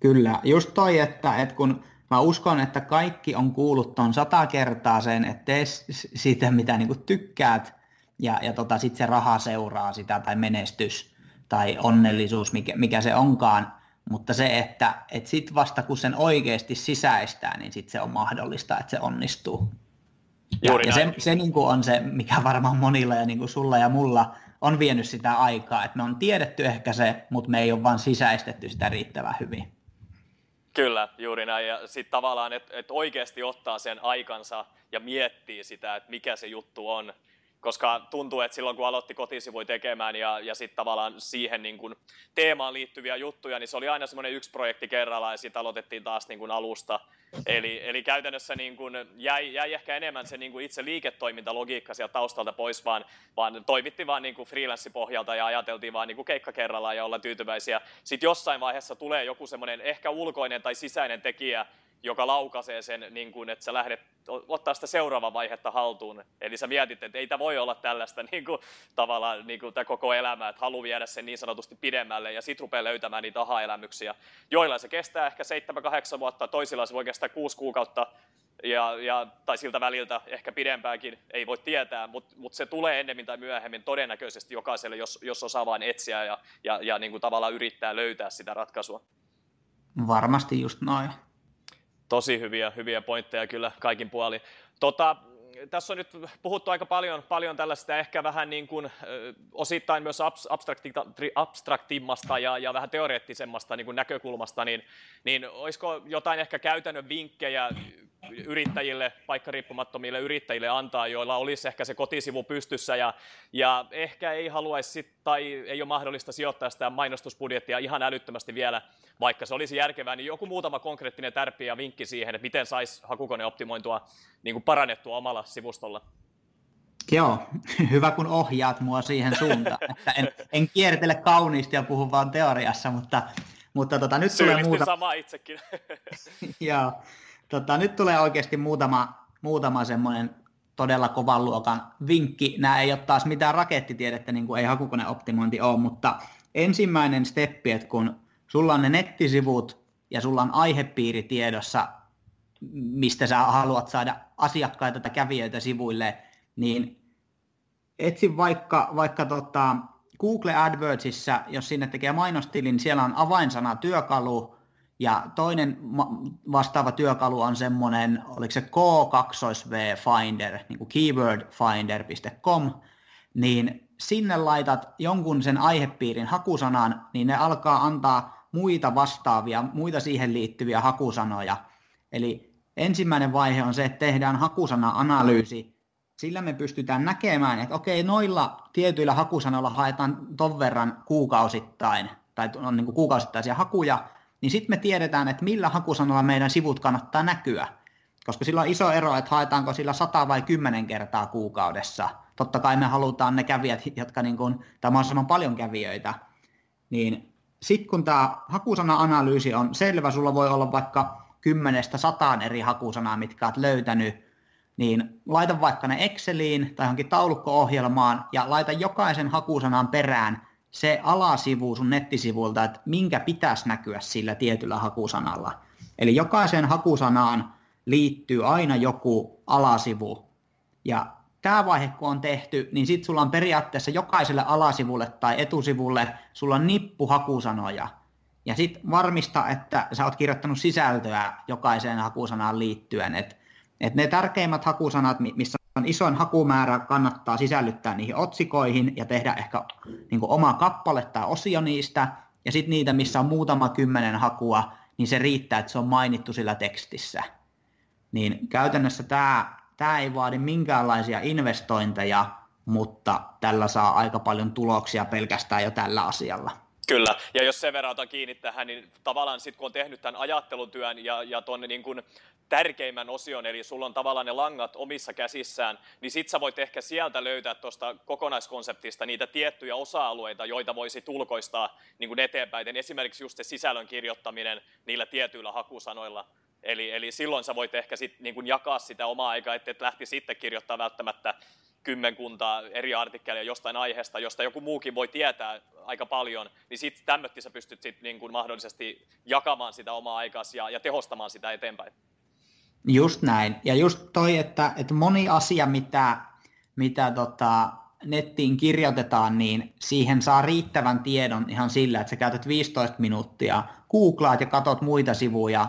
Kyllä, just toi, että, että kun mä uskon, että kaikki on kuullut ton sata kertaa sen, että tee siitä mitä niin tykkäät ja, ja tota, sitten se raha seuraa sitä tai menestys tai onnellisuus, mikä, mikä se onkaan. Mutta se, että et sitten vasta kun sen oikeasti sisäistää, niin sitten se on mahdollista, että se onnistuu. Ja, ja se, se niin kuin on se, mikä varmaan monilla ja niin kuin sulla ja mulla on vienyt sitä aikaa, että me on tiedetty ehkä se, mutta me ei ole vaan sisäistetty sitä riittävän hyvin. Kyllä, juuri näin. Ja sitten tavallaan, että et oikeasti ottaa sen aikansa ja miettii sitä, että mikä se juttu on. Koska tuntuu, että silloin kun aloitti kotisivuja tekemään ja, ja sitten tavallaan siihen niin kun teemaan liittyviä juttuja, niin se oli aina semmoinen yksi projekti kerrallaan ja sitten aloitettiin taas niin kun alusta. Eli, eli käytännössä niin kun jäi, jäi ehkä enemmän se niin kun itse liiketoimintalogiikka sieltä taustalta pois, vaan, vaan toimitti vaan niin kuin freelanssipohjalta ja ajateltiin vaan niin kuin keikka kerrallaan ja olla tyytyväisiä. Sitten jossain vaiheessa tulee joku semmoinen ehkä ulkoinen tai sisäinen tekijä, joka laukaisee sen, niin kuin, että sä lähdet ottaa sitä seuraavaa vaihetta haltuun. Eli sä mietit, että ei tämä voi olla tällaista niin kuin, tavallaan niin kuin, koko elämää, että haluaa viedä sen niin sanotusti pidemmälle ja sit rupeaa löytämään niitä aha-elämyksiä, joilla se kestää ehkä 7-8 vuotta, toisilla se voi kestää 6 kuukautta, ja, ja, tai siltä väliltä ehkä pidempäänkin, ei voi tietää, mutta mut se tulee ennemmin tai myöhemmin todennäköisesti jokaiselle, jos, jos osaa vain etsiä ja, ja, ja niin kuin tavallaan yrittää löytää sitä ratkaisua. Varmasti just noin. Tosi hyviä, hyviä pointteja kyllä kaikin puolin. Tota, tässä on nyt puhuttu aika paljon, paljon tällaista ehkä vähän niin kuin, osittain myös abstrakti, abstraktimmasta ja, ja vähän teoreettisemmasta niin kuin näkökulmasta, niin, niin olisiko jotain ehkä käytännön vinkkejä yrittäjille, paikkariippumattomille yrittäjille antaa, joilla olisi ehkä se kotisivu pystyssä ja, ja ehkä ei haluaisi sit, tai ei ole mahdollista sijoittaa sitä mainostusbudjettia ihan älyttömästi vielä, vaikka se olisi järkevää, niin joku muutama konkreettinen tärppi ja vinkki siihen, että miten saisi hakukone optimointua niin kuin parannettua omalla sivustolla. Joo, hyvä kun ohjaat mua siihen suuntaan. Että en, en kiertele kauniisti ja puhu vaan teoriassa, mutta, mutta tota, nyt tulee muuta... sama itsekin. Joo, tota, nyt tulee oikeasti muutama, muutama semmoinen todella kovan luokan vinkki. Nämä ei ole taas mitään rakettitiedettä, niin kuin ei hakukoneoptimointi ole, mutta ensimmäinen steppi, että kun sulla on ne nettisivut ja sulla on aihepiiri tiedossa, mistä sä haluat saada asiakkaita tai kävijöitä sivuille, niin etsi vaikka, vaikka tota Google AdWordsissa, jos sinne tekee mainostilin, niin siellä on avainsana työkalu, ja toinen vastaava työkalu on semmoinen, oliko se K2V Finder, niin kuin keywordfinder.com, niin sinne laitat jonkun sen aihepiirin hakusanan, niin ne alkaa antaa muita vastaavia, muita siihen liittyviä hakusanoja. Eli ensimmäinen vaihe on se, että tehdään hakusana-analyysi. Sillä me pystytään näkemään, että okei, noilla tietyillä hakusanoilla haetaan ton verran kuukausittain, tai on niin kuin kuukausittaisia hakuja, niin sitten me tiedetään, että millä hakusanalla meidän sivut kannattaa näkyä. Koska sillä on iso ero, että haetaanko sillä 100 vai 10 kertaa kuukaudessa. Totta kai me halutaan ne kävijät, jotka niin kuin, tai mahdollisimman paljon kävijöitä. Niin sitten kun tämä hakusana-analyysi on selvä, sulla voi olla vaikka kymmenestä sataan eri hakusanaa, mitkä olet löytänyt, niin laita vaikka ne Exceliin tai johonkin taulukko-ohjelmaan ja laita jokaisen hakusanan perään se alasivu sun nettisivulta, että minkä pitäisi näkyä sillä tietyllä hakusanalla. Eli jokaiseen hakusanaan liittyy aina joku alasivu. Ja tämä vaihe kun on tehty, niin sitten sulla on periaatteessa jokaiselle alasivulle tai etusivulle, sulla on nippu hakusanoja. Ja sitten varmista, että sä oot kirjoittanut sisältöä jokaiseen hakusanaan liittyen. Että et ne tärkeimmät hakusanat, missä on isoin hakumäärä, kannattaa sisällyttää niihin otsikoihin ja tehdä ehkä niin oma kappale tai osio niistä. Ja sitten niitä, missä on muutama kymmenen hakua, niin se riittää, että se on mainittu sillä tekstissä. Niin käytännössä tämä, tämä ei vaadi minkäänlaisia investointeja, mutta tällä saa aika paljon tuloksia pelkästään jo tällä asialla. Kyllä, ja jos sen verran otan kiinni tähän, niin tavallaan sitten kun on tehnyt tämän ajattelutyön ja, ja tuonne niin kuin tärkeimmän osion, eli sulla on tavallaan ne langat omissa käsissään, niin sit sä voit ehkä sieltä löytää tuosta kokonaiskonseptista niitä tiettyjä osa-alueita, joita voisi tulkoistaa niin kuin eteenpäin. Esimerkiksi just se sisällön kirjoittaminen niillä tietyillä hakusanoilla. Eli, eli silloin sä voit ehkä sit niin kuin jakaa sitä omaa aikaa, että et lähti sitten kirjoittaa välttämättä kymmenkuntaa eri artikkeleja jostain aiheesta, josta joku muukin voi tietää aika paljon, niin sitten tämmötti sä pystyt sit niin kuin mahdollisesti jakamaan sitä omaa aikaa ja, ja tehostamaan sitä eteenpäin. Just näin. Ja just toi, että, että moni asia, mitä, mitä tota, nettiin kirjoitetaan, niin siihen saa riittävän tiedon ihan sillä, että sä käytät 15 minuuttia, googlaat ja katot muita sivuja,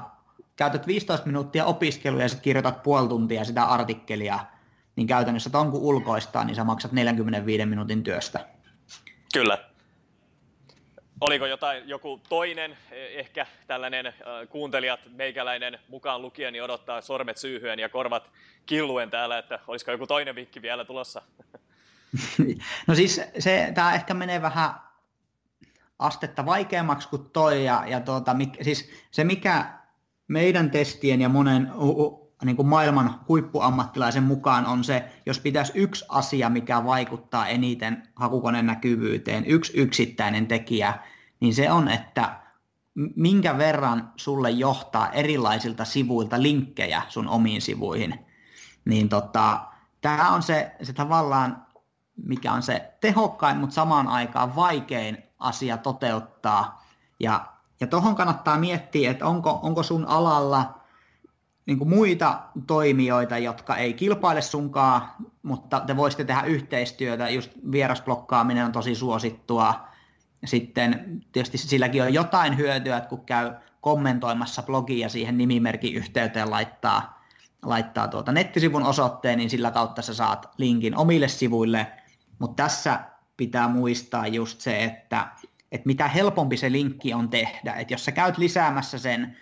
käytät 15 minuuttia opiskelua ja sitten kirjoitat puoli tuntia sitä artikkelia, niin käytännössä ton kun ulkoistaa, niin sä maksat 45 minuutin työstä. Kyllä. Oliko jotain, joku toinen, e, ehkä tällainen äh, kuuntelijat, meikäläinen mukaan lukien, niin odottaa sormet syyhyen ja korvat killuen täällä, että olisiko joku toinen vinkki vielä tulossa? no siis se, tämä ehkä menee vähän astetta vaikeammaksi kuin toi, ja, ja tuota, mik, siis se mikä meidän testien ja monen niin kuin maailman huippuammattilaisen mukaan on se, jos pitäisi yksi asia, mikä vaikuttaa eniten hakukoneen näkyvyyteen, yksi yksittäinen tekijä, niin se on, että minkä verran sulle johtaa erilaisilta sivuilta linkkejä sun omiin sivuihin. Niin tota, tämä on se, se tavallaan, mikä on se tehokkain, mutta samaan aikaan vaikein asia toteuttaa. Ja, ja tuohon kannattaa miettiä, että onko, onko sun alalla niin kuin muita toimijoita, jotka ei kilpaile sunkaan, mutta te voisitte tehdä yhteistyötä. Just vierasblokkaaminen on tosi suosittua. Sitten tietysti silläkin on jotain hyötyä, että kun käy kommentoimassa blogia siihen nimimerkin yhteyteen laittaa, laittaa tuota nettisivun osoitteen, niin sillä kautta sä saat linkin omille sivuille. Mutta tässä pitää muistaa just se, että, että mitä helpompi se linkki on tehdä. Että jos sä käyt lisäämässä sen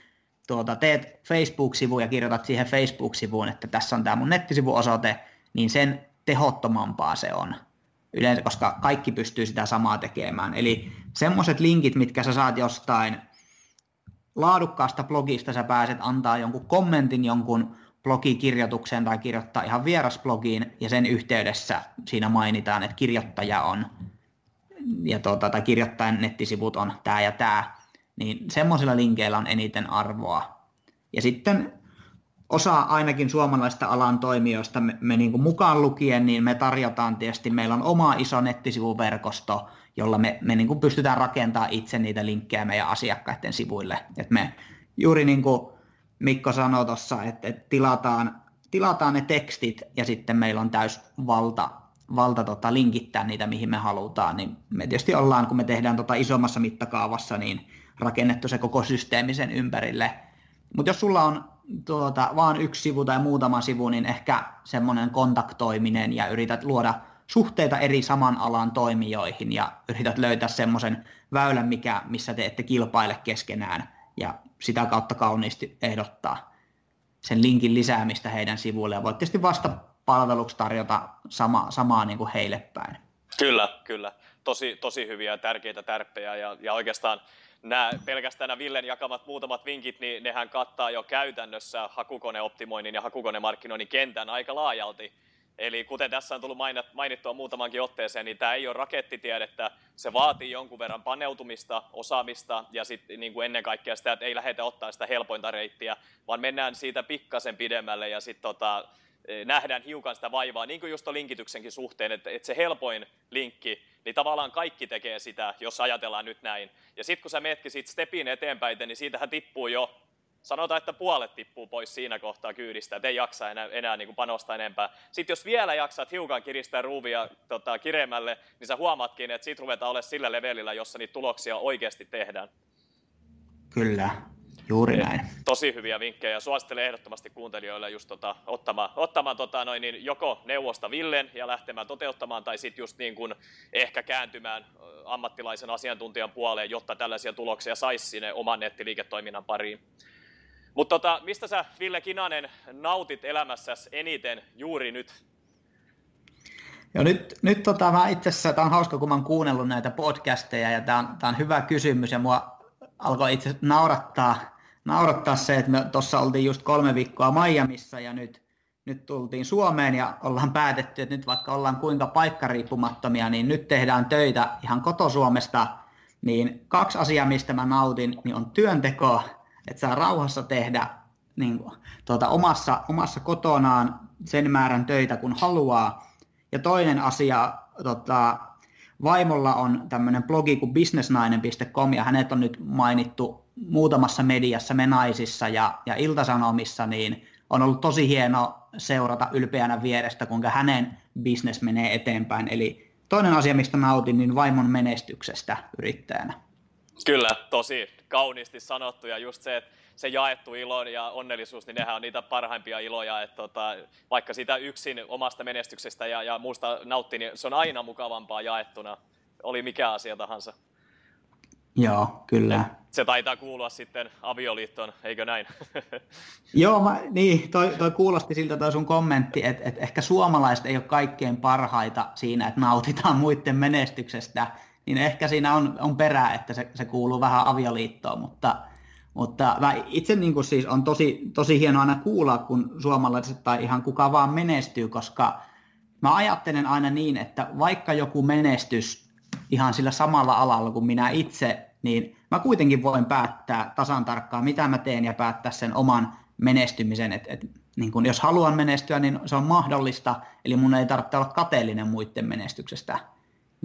tuota, teet Facebook-sivu ja kirjoitat siihen Facebook-sivuun, että tässä on tämä mun nettisivuosoite, niin sen tehottomampaa se on. Yleensä, koska kaikki pystyy sitä samaa tekemään. Eli semmoiset linkit, mitkä sä saat jostain laadukkaasta blogista, sä pääset antaa jonkun kommentin jonkun blogikirjoitukseen tai kirjoittaa ihan vierasblogiin ja sen yhteydessä siinä mainitaan, että kirjoittaja on ja tuota, tai kirjoittajan nettisivut on tämä ja tämä, niin semmoisilla linkeillä on eniten arvoa. Ja sitten osa ainakin suomalaista alan toimijoista me, me niin kuin mukaan lukien, niin me tarjotaan tietysti, meillä on oma iso nettisivuverkosto, jolla me, me niin kuin pystytään rakentamaan itse niitä linkkejä meidän asiakkaiden sivuille. Et me juuri niin kuin Mikko sanoi tuossa, että, että tilataan, tilataan ne tekstit ja sitten meillä on täys valta, valta tota, linkittää niitä, mihin me halutaan. Niin me tietysti ollaan, kun me tehdään tota isommassa mittakaavassa, niin rakennettu se koko systeemi sen ympärille. Mutta jos sulla on tuota, vaan yksi sivu tai muutama sivu, niin ehkä semmoinen kontaktoiminen ja yrität luoda suhteita eri saman alan toimijoihin ja yrität löytää semmoisen väylän, mikä, missä te ette kilpaile keskenään ja sitä kautta kauniisti ehdottaa sen linkin lisäämistä heidän sivuille ja voit tietysti vasta palveluksi tarjota sama, samaa niin kuin heille päin. Kyllä, kyllä. Tosi, tosi hyviä ja tärkeitä tärppejä ja, ja oikeastaan nämä, pelkästään nämä Villen jakamat muutamat vinkit, niin nehän kattaa jo käytännössä hakukoneoptimoinnin ja hakukonemarkkinoinnin kentän aika laajalti. Eli kuten tässä on tullut mainittua muutamankin otteeseen, niin tämä ei ole rakettitiedettä. Se vaatii jonkun verran paneutumista, osaamista ja sitten niin kuin ennen kaikkea sitä, että ei lähdetä ottaa sitä helpointa reittiä, vaan mennään siitä pikkasen pidemmälle ja sitten tota, nähdään hiukan sitä vaivaa, niin kuin just linkityksenkin suhteen, että, että se helpoin linkki, niin tavallaan kaikki tekee sitä, jos ajatellaan nyt näin. Ja sitten kun sä meetkin siitä stepin eteenpäin, niin siitähän tippuu jo, sanotaan, että puolet tippuu pois siinä kohtaa kyydistä, että ei jaksa enää, enää niin kuin panostaa enempää. Sitten jos vielä jaksat hiukan kiristää ruuvia tota, kireemmälle, niin sä huomaatkin, että siitä ruvetaan olemaan sillä levelillä, jossa niitä tuloksia oikeasti tehdään. Kyllä, Juuri näin. Tosi hyviä vinkkejä. Suosittelen ehdottomasti kuuntelijoille just tota, ottamaan, ottamaan tota, noin, niin joko neuvosta Villen ja lähtemään toteuttamaan, tai sitten just niin kuin ehkä kääntymään ammattilaisen asiantuntijan puoleen, jotta tällaisia tuloksia saisi sinne oman nettiliiketoiminnan pariin. Mutta tota, mistä sä, Ville Kinanen, nautit elämässäsi eniten juuri nyt? Joo, nyt, nyt tota, mä itse asiassa, tämä on hauska, kun mä oon kuunnellut näitä podcasteja, ja tämä on, tää on hyvä kysymys, ja mua alkoi itse naurattaa naurattaa se, että me tuossa oltiin just kolme viikkoa Miamiissa ja nyt, nyt tultiin Suomeen ja ollaan päätetty, että nyt vaikka ollaan kuinka paikkariippumattomia, niin nyt tehdään töitä ihan kotosuomesta. Niin kaksi asiaa, mistä mä nautin, niin on työnteko, että saa rauhassa tehdä niin tuota, omassa, omassa kotonaan sen määrän töitä, kun haluaa. Ja toinen asia, tota, vaimolla on tämmöinen blogi kuin businessnainen.com ja hänet on nyt mainittu muutamassa mediassa, Menaisissa ja, ja Iltasanomissa, niin on ollut tosi hieno seurata ylpeänä vierestä, kuinka hänen bisnes menee eteenpäin. Eli toinen asia, mistä nautin, niin vaimon menestyksestä yrittäjänä. Kyllä, tosi kauniisti sanottu ja just se, että se jaettu ilo ja onnellisuus, niin nehän on niitä parhaimpia iloja, että tota, vaikka sitä yksin omasta menestyksestä ja, ja muusta nautti, niin se on aina mukavampaa jaettuna, oli mikä asia tahansa. Joo, kyllä. Se taitaa kuulua sitten avioliittoon, eikö näin? Joo, mä, niin, toi, toi kuulosti siltä toi sun kommentti, että, että ehkä suomalaiset ei ole kaikkein parhaita siinä, että nautitaan muiden menestyksestä, niin ehkä siinä on, on perää, että se, se kuuluu vähän avioliittoon, mutta, mutta mä itse niin kuin siis on tosi, tosi hienoa aina kuulla, kun suomalaiset tai ihan kuka vaan menestyy, koska mä ajattelen aina niin, että vaikka joku menestys ihan sillä samalla alalla kuin minä itse, niin mä kuitenkin voin päättää tasan tarkkaan, mitä mä teen ja päättää sen oman menestymisen. Et, et, niin kun jos haluan menestyä, niin se on mahdollista, eli mun ei tarvitse olla kateellinen muiden menestyksestä.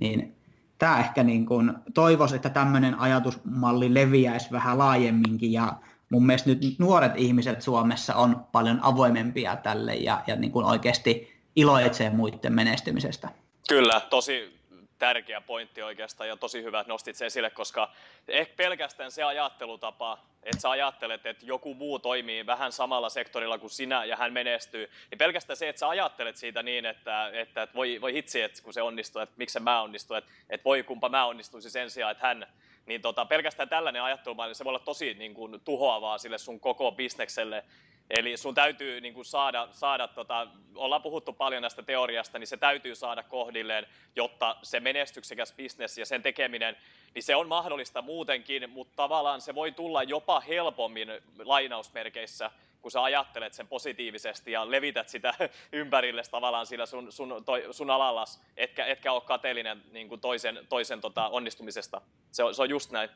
Niin tämä ehkä niin kun toivoisi, että tämmöinen ajatusmalli leviäisi vähän laajemminkin ja mun mielestä nyt nuoret ihmiset Suomessa on paljon avoimempia tälle ja, ja niin kuin oikeasti iloitsee muiden menestymisestä. Kyllä, tosi tärkeä pointti oikeastaan ja tosi hyvä, että nostit sen esille, koska ehkä pelkästään se ajattelutapa, että sä ajattelet, että joku muu toimii vähän samalla sektorilla kuin sinä ja hän menestyy, niin pelkästään se, että sä ajattelet siitä niin, että, että, voi, voi hitsi, että kun se onnistuu, että miksi mä onnistun, että, että voi kumpa mä onnistuisi sen sijaan, että hän, niin tota, pelkästään tällainen ajattelu, se voi olla tosi niin kuin, tuhoavaa sille sun koko bisnekselle Eli sun täytyy niin kuin saada, saada tota, ollaan puhuttu paljon näistä teoriasta, niin se täytyy saada kohdilleen, jotta se menestyksekäs bisnes ja sen tekeminen, niin se on mahdollista muutenkin, mutta tavallaan se voi tulla jopa helpommin lainausmerkeissä, kun sä ajattelet sen positiivisesti ja levität sitä ympärille tavallaan sillä sun, sun, toi, sun alallas, etkä, etkä ole kateellinen niin kuin toisen, toisen tota, onnistumisesta. Se on, se on just näin.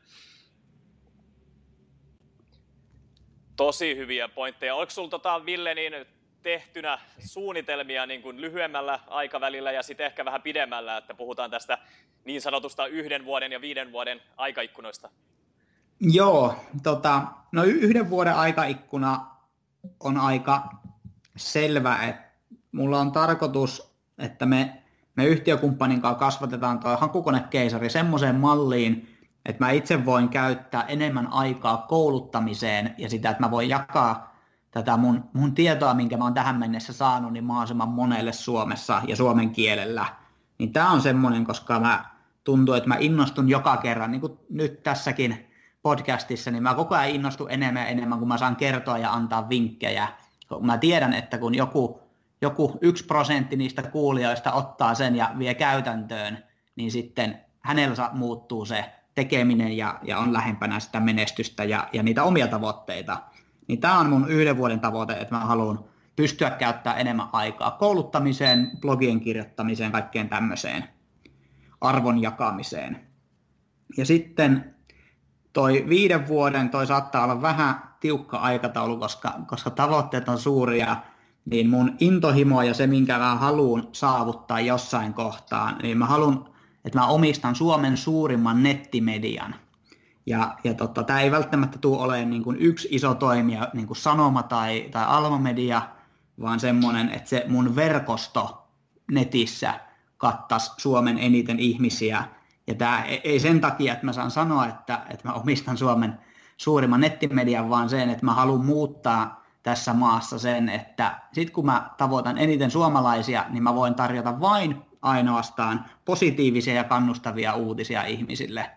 Tosi hyviä pointteja. Oliko sinulla tota, Ville niin tehtynä suunnitelmia niin kuin lyhyemmällä aikavälillä ja sitten ehkä vähän pidemmällä, että puhutaan tästä niin sanotusta yhden vuoden ja viiden vuoden aikaikkunoista? Joo, tota, no yhden vuoden aikaikkuna on aika selvä, että mulla on tarkoitus, että me, me yhtiökumppanin kanssa kasvatetaan tuo hakukonekeisari semmoiseen malliin, että mä itse voin käyttää enemmän aikaa kouluttamiseen ja sitä, että mä voin jakaa tätä mun, mun tietoa, minkä mä oon tähän mennessä saanut, niin mahdollisimman monelle Suomessa ja suomen kielellä. Niin tämä on semmoinen, koska mä tuntuu, että mä innostun joka kerran, niin kuin nyt tässäkin podcastissa, niin mä koko ajan innostun enemmän ja enemmän, kun mä saan kertoa ja antaa vinkkejä. Mä tiedän, että kun joku, joku yksi prosentti niistä kuulijoista ottaa sen ja vie käytäntöön, niin sitten hänellä muuttuu se tekeminen ja, ja on lähempänä sitä menestystä ja, ja niitä omia tavoitteita. Niin tämä on mun yhden vuoden tavoite, että mä haluan pystyä käyttämään enemmän aikaa kouluttamiseen, blogien kirjoittamiseen, kaikkeen tämmöiseen arvon jakamiseen. Ja sitten toi viiden vuoden, toi saattaa olla vähän tiukka aikataulu, koska, koska tavoitteet on suuria, niin mun intohimo ja se, minkä mä haluan saavuttaa jossain kohtaan, niin mä haluan että mä omistan Suomen suurimman nettimedian. Ja, ja totta, tämä ei välttämättä tule olemaan niin kuin yksi iso toimija, niin kuin Sanoma tai, tai Alma Media, vaan semmoinen, että se mun verkosto netissä kattaisi Suomen eniten ihmisiä. Ja tämä ei sen takia, että mä saan sanoa, että, että mä omistan Suomen suurimman nettimedian, vaan sen, että mä haluan muuttaa tässä maassa sen, että sit kun mä tavoitan eniten suomalaisia, niin mä voin tarjota vain ainoastaan positiivisia ja kannustavia uutisia ihmisille.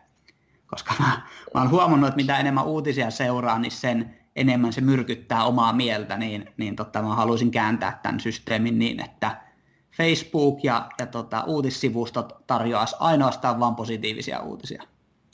Koska mä, mä oon huomannut, että mitä enemmän uutisia seuraa, niin sen enemmän se myrkyttää omaa mieltä, niin, niin totta, mä haluaisin kääntää tämän systeemin niin, että Facebook ja, ja tota, uutissivustot tarjoaisi ainoastaan vain positiivisia uutisia.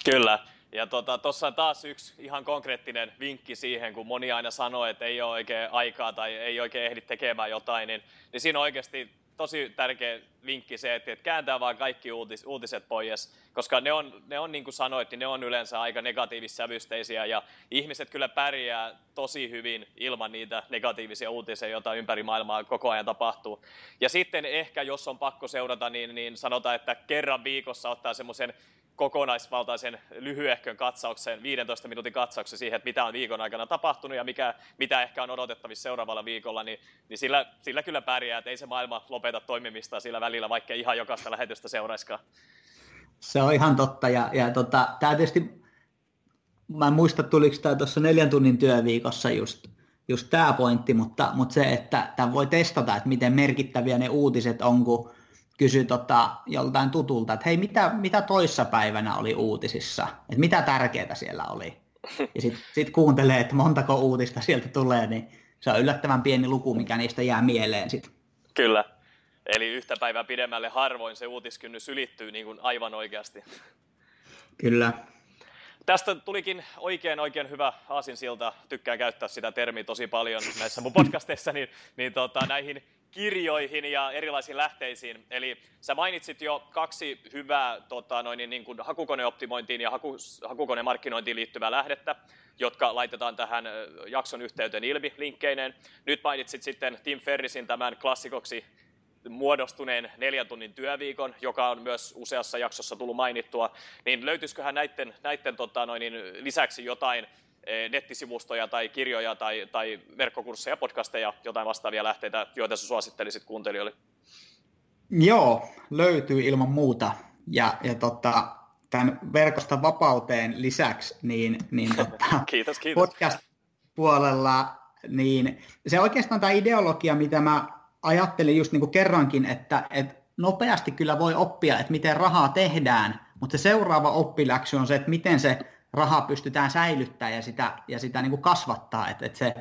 Kyllä. Ja tuossa tota, on taas yksi ihan konkreettinen vinkki siihen, kun moni aina sanoo, että ei ole oikein aikaa tai ei oikein ehdi tekemään jotain, niin, niin siinä oikeasti tosi tärkeä vinkki se, että kääntää vaan kaikki uutis, uutiset pois, koska ne on, ne on niin kuin sanoit, niin ne on yleensä aika negatiivissävysteisiä ja ihmiset kyllä pärjää tosi hyvin ilman niitä negatiivisia uutisia, joita ympäri maailmaa koko ajan tapahtuu. Ja sitten ehkä, jos on pakko seurata, niin, niin sanotaan, että kerran viikossa ottaa semmoisen kokonaisvaltaisen lyhyehkön katsauksen, 15 minuutin katsauksen siihen, että mitä on viikon aikana tapahtunut ja mikä, mitä ehkä on odotettavissa seuraavalla viikolla, niin, niin sillä, sillä kyllä pärjää, että ei se maailma lopeta toimimista sillä välillä, vaikka ihan jokaista lähetystä seuraiskaan. Se on ihan totta, ja, ja tota, tämä tietysti, mä en muista tuliko tämä tuossa neljän tunnin työviikossa just, just tämä pointti, mutta, mutta se, että tämä voi testata, että miten merkittäviä ne uutiset on, kun kysyi tota, joltain tutulta, että hei, mitä, mitä toissa päivänä oli uutisissa? Että mitä tärkeää siellä oli? Ja sitten sit kuuntelee, että montako uutista sieltä tulee, niin se on yllättävän pieni luku, mikä niistä jää mieleen sit. Kyllä. Eli yhtä päivää pidemmälle harvoin se uutiskynnys ylittyy niin kuin aivan oikeasti. Kyllä. Tästä tulikin oikein oikein hyvä aasinsilta, tykkään käyttää sitä termiä tosi paljon näissä mun podcasteissa, niin, niin tota, näihin kirjoihin ja erilaisiin lähteisiin. Eli sä mainitsit jo kaksi hyvää tota, noin, niin kuin hakukoneoptimointiin ja haku, hakukonemarkkinointiin liittyvää lähdettä, jotka laitetaan tähän jakson yhteyteen ilmi linkkeineen. Nyt mainitsit sitten Tim Ferrisin tämän klassikoksi muodostuneen neljän tunnin työviikon, joka on myös useassa jaksossa tullut mainittua, niin löytyisiköhän näiden, näiden tota, noin, niin lisäksi jotain nettisivustoja tai kirjoja tai, tai verkkokursseja, podcasteja, jotain vastaavia lähteitä, joita sä suosittelisit kuuntelijoille? Joo, löytyy ilman muuta. Ja, ja tota, tämän verkosta vapauteen lisäksi, niin, niin tota, kiitos, kiitos. podcast-puolella, niin se oikeastaan tämä ideologia, mitä mä ajattelin just niin kuin kerrankin, että, että nopeasti kyllä voi oppia, että miten rahaa tehdään, mutta se seuraava oppiläksy on se, että miten se raha pystytään säilyttämään ja sitä, ja sitä niin kuin kasvattaa, että, että se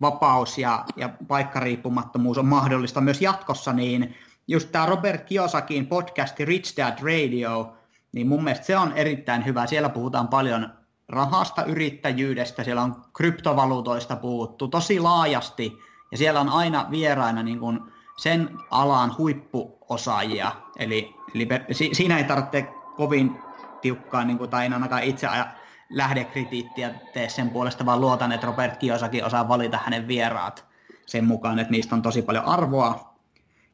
vapaus ja, ja paikkariippumattomuus on mahdollista myös jatkossa, niin just tämä Robert Kiyosakin podcasti Rich Dad Radio, niin mun mielestä se on erittäin hyvä. Siellä puhutaan paljon rahasta, yrittäjyydestä, siellä on kryptovaluutoista puhuttu tosi laajasti, ja siellä on aina vieraina niin kuin sen alan huippuosaajia, eli, eli siinä ei tarvitse kovin tiukkaa, niin kuin, tai en ainakaan itse aja, lähdekritiittiä tee sen puolesta, vaan luotan, että Robert Kiosakin osaa valita hänen vieraat sen mukaan, että niistä on tosi paljon arvoa.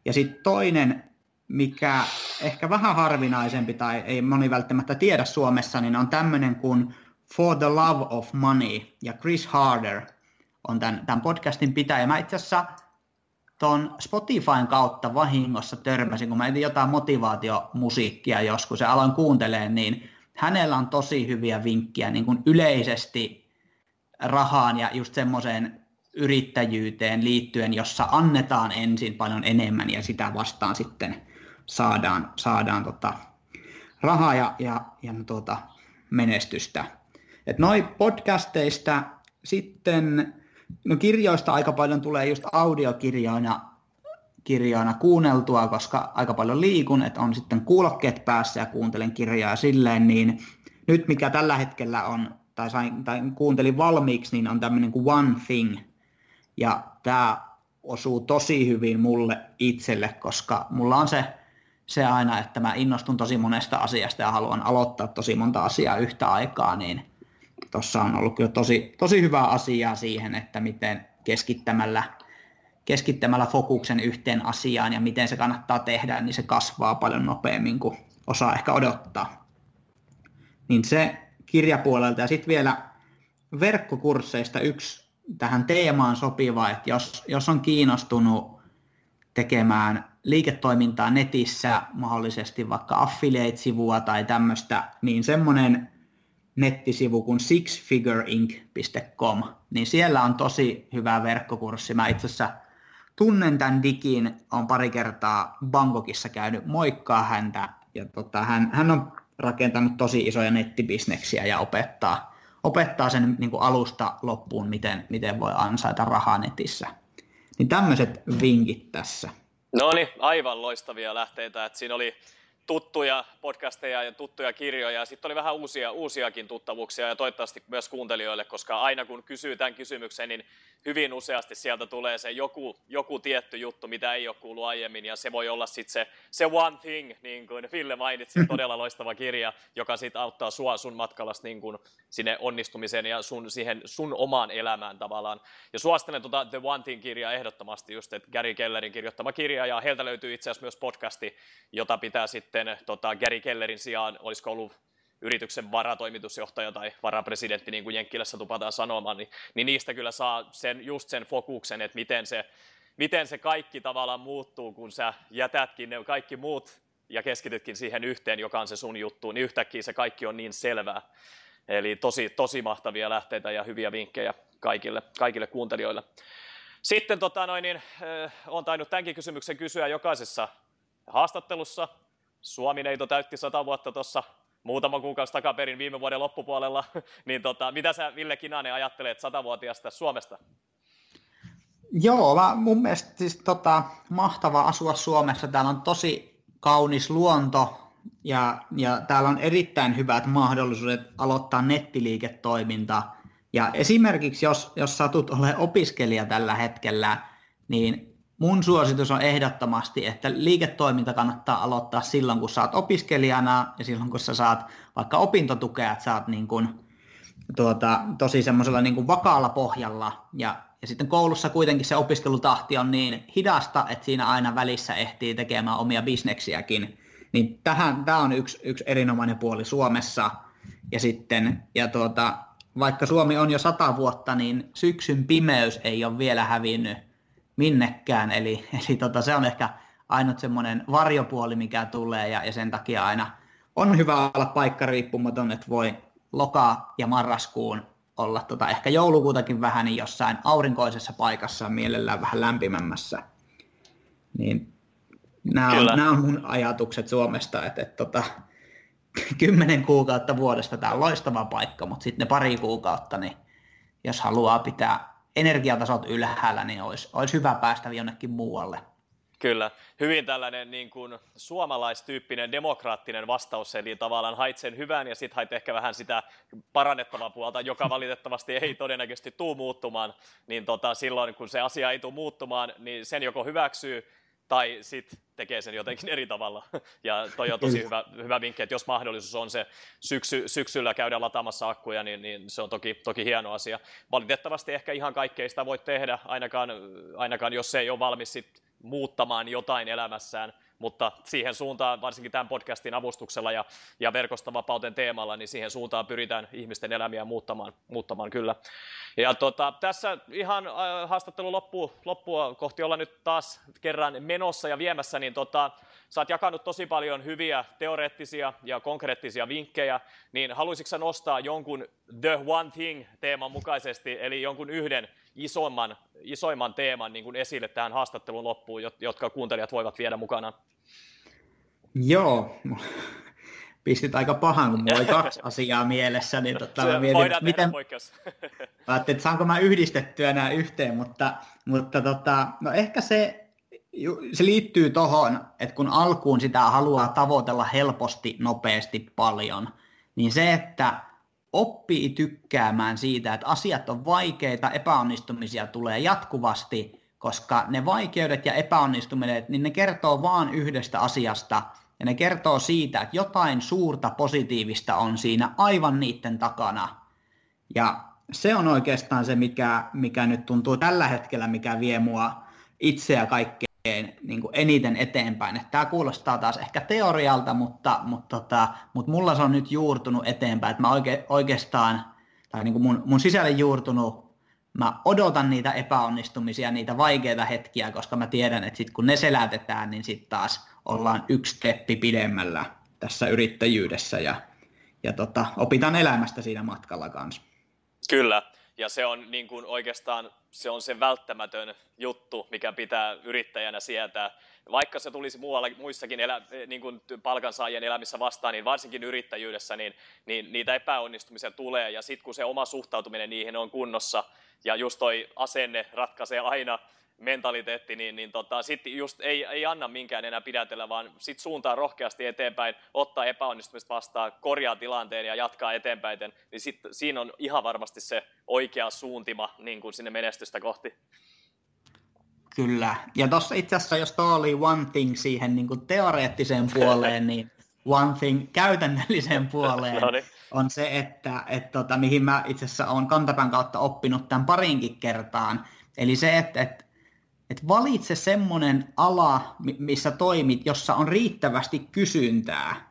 Ja sitten toinen, mikä ehkä vähän harvinaisempi tai ei moni välttämättä tiedä Suomessa, niin on tämmöinen kuin For the Love of Money ja Chris Harder on tämän, tämän podcastin pitäjä. Mä itse asiassa tuon Spotifyn kautta vahingossa törmäsin, kun mä etin jotain motivaatiomusiikkia joskus ja aloin kuuntelemaan, niin hänellä on tosi hyviä vinkkejä niin kuin yleisesti rahaan ja just semmoiseen yrittäjyyteen liittyen, jossa annetaan ensin paljon enemmän ja sitä vastaan sitten saadaan, saadaan tota rahaa ja, ja, ja tuota menestystä. Et noin podcasteista sitten, no kirjoista aika paljon tulee just audiokirjoina kirjoina kuunneltua, koska aika paljon liikun, että on sitten kuulokkeet päässä ja kuuntelen kirjaa silleen, niin nyt mikä tällä hetkellä on, tai, sain, tai kuuntelin valmiiksi, niin on tämmöinen kuin One Thing, ja tämä osuu tosi hyvin mulle itselle, koska mulla on se, se aina, että mä innostun tosi monesta asiasta ja haluan aloittaa tosi monta asiaa yhtä aikaa, niin tuossa on ollut kyllä tosi, tosi hyvää asiaa siihen, että miten keskittämällä keskittämällä fokuksen yhteen asiaan ja miten se kannattaa tehdä, niin se kasvaa paljon nopeammin kuin osaa ehkä odottaa. Niin se kirjapuolelta ja sitten vielä verkkokursseista yksi tähän teemaan sopiva, että jos, jos on kiinnostunut tekemään liiketoimintaa netissä, mahdollisesti vaikka affiliate-sivua tai tämmöistä, niin semmoinen nettisivu kuin sixfigureinc.com, niin siellä on tosi hyvä verkkokurssi. Mä itse asiassa tunnen tämän digin, on pari kertaa Bangkokissa käynyt moikkaa häntä, ja tota, hän, hän on rakentanut tosi isoja nettibisneksiä ja opettaa, opettaa sen niin kuin alusta loppuun, miten, miten voi ansaita rahaa netissä. Niin tämmöiset vinkit tässä. No niin, aivan loistavia lähteitä. Että siinä oli tuttuja podcasteja ja tuttuja kirjoja. Ja sitten oli vähän uusia, uusiakin tuttavuuksia ja toivottavasti myös kuuntelijoille, koska aina kun kysyy tämän kysymyksen, niin hyvin useasti sieltä tulee se joku, joku tietty juttu, mitä ei ole kuullut aiemmin, ja se voi olla sitten se, se one thing, niin kuin Ville mainitsi, todella loistava kirja, joka sitten auttaa sua sun matkalla niin kuin sinne onnistumiseen ja sun, siihen sun omaan elämään tavallaan. Ja suosittelen tuota The One Thing-kirjaa ehdottomasti just, että Gary Kellerin kirjoittama kirja, ja heiltä löytyy itse asiassa myös podcasti, jota pitää sitten tota, Gary Kellerin sijaan, olisiko ollut yrityksen varatoimitusjohtaja tai varapresidentti, niin kuin Jenkkilässä tupataan sanomaan, niin, niin niistä kyllä saa sen, just sen fokuksen, että miten se, miten se kaikki tavallaan muuttuu, kun sä jätätkin ne kaikki muut ja keskitytkin siihen yhteen, joka on se sun juttu, niin yhtäkkiä se kaikki on niin selvää. Eli tosi, tosi mahtavia lähteitä ja hyviä vinkkejä kaikille, kaikille kuuntelijoille. Sitten tota noin, niin, äh, olen tainnut tämänkin kysymyksen kysyä jokaisessa haastattelussa. Suomi-neito täytti sata vuotta tuossa muutama kuukausi takaperin viime vuoden loppupuolella, niin tota, mitä sä Ville Kinanen ajattelet satavuotiaasta Suomesta? Joo, mä, mun mielestä siis tota, mahtava asua Suomessa. Täällä on tosi kaunis luonto ja, ja täällä on erittäin hyvät mahdollisuudet aloittaa nettiliiketoiminta. Ja esimerkiksi jos, jos satut olemaan opiskelija tällä hetkellä, niin mun suositus on ehdottomasti, että liiketoiminta kannattaa aloittaa silloin, kun saat opiskelijana ja silloin, kun sä saat vaikka opintotukea, että sä oot niin kuin, tuota, tosi semmoisella niin kuin vakaalla pohjalla ja, ja sitten koulussa kuitenkin se opiskelutahti on niin hidasta, että siinä aina välissä ehtii tekemään omia bisneksiäkin. Niin tähän, tämä on yksi, yksi erinomainen puoli Suomessa. Ja sitten, ja tuota, vaikka Suomi on jo sata vuotta, niin syksyn pimeys ei ole vielä hävinnyt minnekään, eli, eli tota, se on ehkä ainut semmoinen varjopuoli, mikä tulee, ja, ja sen takia aina on hyvä olla paikka riippumaton, että voi lokaa ja marraskuun olla tota, ehkä joulukuutakin vähän niin jossain aurinkoisessa paikassa, mielellään vähän lämpimämmässä. Niin nämä on, nämä on mun ajatukset Suomesta, että, että tota, kymmenen kuukautta vuodesta tämä on loistava paikka, mutta sitten ne pari kuukautta, niin jos haluaa pitää energiatasot ylhäällä, niin olisi, olisi hyvä päästä jonnekin muualle. Kyllä, hyvin tällainen niin kuin suomalaistyyppinen demokraattinen vastaus, eli tavallaan hait sen hyvän ja sitten hait ehkä vähän sitä parannettavaa puolta, joka valitettavasti ei todennäköisesti tule muuttumaan, niin tota, silloin kun se asia ei tule muuttumaan, niin sen joko hyväksyy tai sitten tekee sen jotenkin eri tavalla. Ja toi on tosi hyvä, hyvä vinkki, että jos mahdollisuus on se syksy, syksyllä käydä lataamassa akkuja, niin, niin se on toki, toki hieno asia. Valitettavasti ehkä ihan kaikkea sitä voi tehdä, ainakaan, ainakaan jos se ei ole valmis sit muuttamaan jotain elämässään, mutta siihen suuntaan, varsinkin tämän podcastin avustuksella ja, ja verkostovapauten teemalla, niin siihen suuntaan pyritään ihmisten elämiä muuttamaan, muuttamaan kyllä. Ja tota, tässä ihan äh, haastattelu loppu, loppua kohti olla nyt taas kerran menossa ja viemässä, niin tota, sä oot jakanut tosi paljon hyviä teoreettisia ja konkreettisia vinkkejä, niin haluaisitko nostaa jonkun The One Thing-teeman mukaisesti, eli jonkun yhden isoimman, isoimman teeman niin kuin esille tähän haastattelun loppuun, jotka kuuntelijat voivat viedä mukana? Joo, pistit aika pahan, kun mulla oli kaksi asiaa mielessä, niin totta, mä mietin, että miten, mä että saanko mä yhdistettyä nämä yhteen, mutta, mutta tota, no ehkä se, se liittyy tuohon, että kun alkuun sitä haluaa tavoitella helposti, nopeasti, paljon, niin se, että oppii tykkäämään siitä, että asiat on vaikeita, epäonnistumisia tulee jatkuvasti, koska ne vaikeudet ja epäonnistumiset, niin ne kertoo vaan yhdestä asiasta, ja ne kertoo siitä, että jotain suurta positiivista on siinä aivan niiden takana. Ja se on oikeastaan se, mikä, mikä nyt tuntuu tällä hetkellä, mikä vie mua itseä kaikkein niin kuin eniten eteenpäin. Että tämä kuulostaa taas ehkä teorialta, mutta, mutta, tota, mutta mulla se on nyt juurtunut eteenpäin. Että mä oike, oikeastaan, tai niin kuin mun, mun sisälle juurtunut, mä odotan niitä epäonnistumisia, niitä vaikeita hetkiä, koska mä tiedän, että sit kun ne selätetään, niin sitten taas ollaan yksi steppi pidemmällä tässä yrittäjyydessä ja, ja tota, opitaan elämästä siinä matkalla kanssa. Kyllä, ja se on niin kuin oikeastaan se on se välttämätön juttu, mikä pitää yrittäjänä sietää. Vaikka se tulisi muualla, muissakin elä, niin kuin palkansaajien elämissä vastaan, niin varsinkin yrittäjyydessä, niin, niin niitä epäonnistumisia tulee. Ja sitten kun se oma suhtautuminen niihin on kunnossa, ja just toi asenne ratkaisee aina mentaliteetti, niin, niin tota, sitten just ei, ei anna minkään enää pidätellä, vaan sit suuntaa rohkeasti eteenpäin, ottaa epäonnistumista vastaan, korjaa tilanteen ja jatkaa eteenpäin, niin sit, siinä on ihan varmasti se oikea suuntima niin kuin sinne menestystä kohti. Kyllä, ja tuossa itse asiassa, jos tuo oli one thing siihen niin kuin teoreettiseen puoleen, niin one thing käytännölliseen puoleen no niin. on se, että et, tota, mihin mä itse asiassa olen kantapään kautta oppinut tämän parinkin kertaan. Eli se, että et, et valitse semmoinen ala, missä toimit, jossa on riittävästi kysyntää.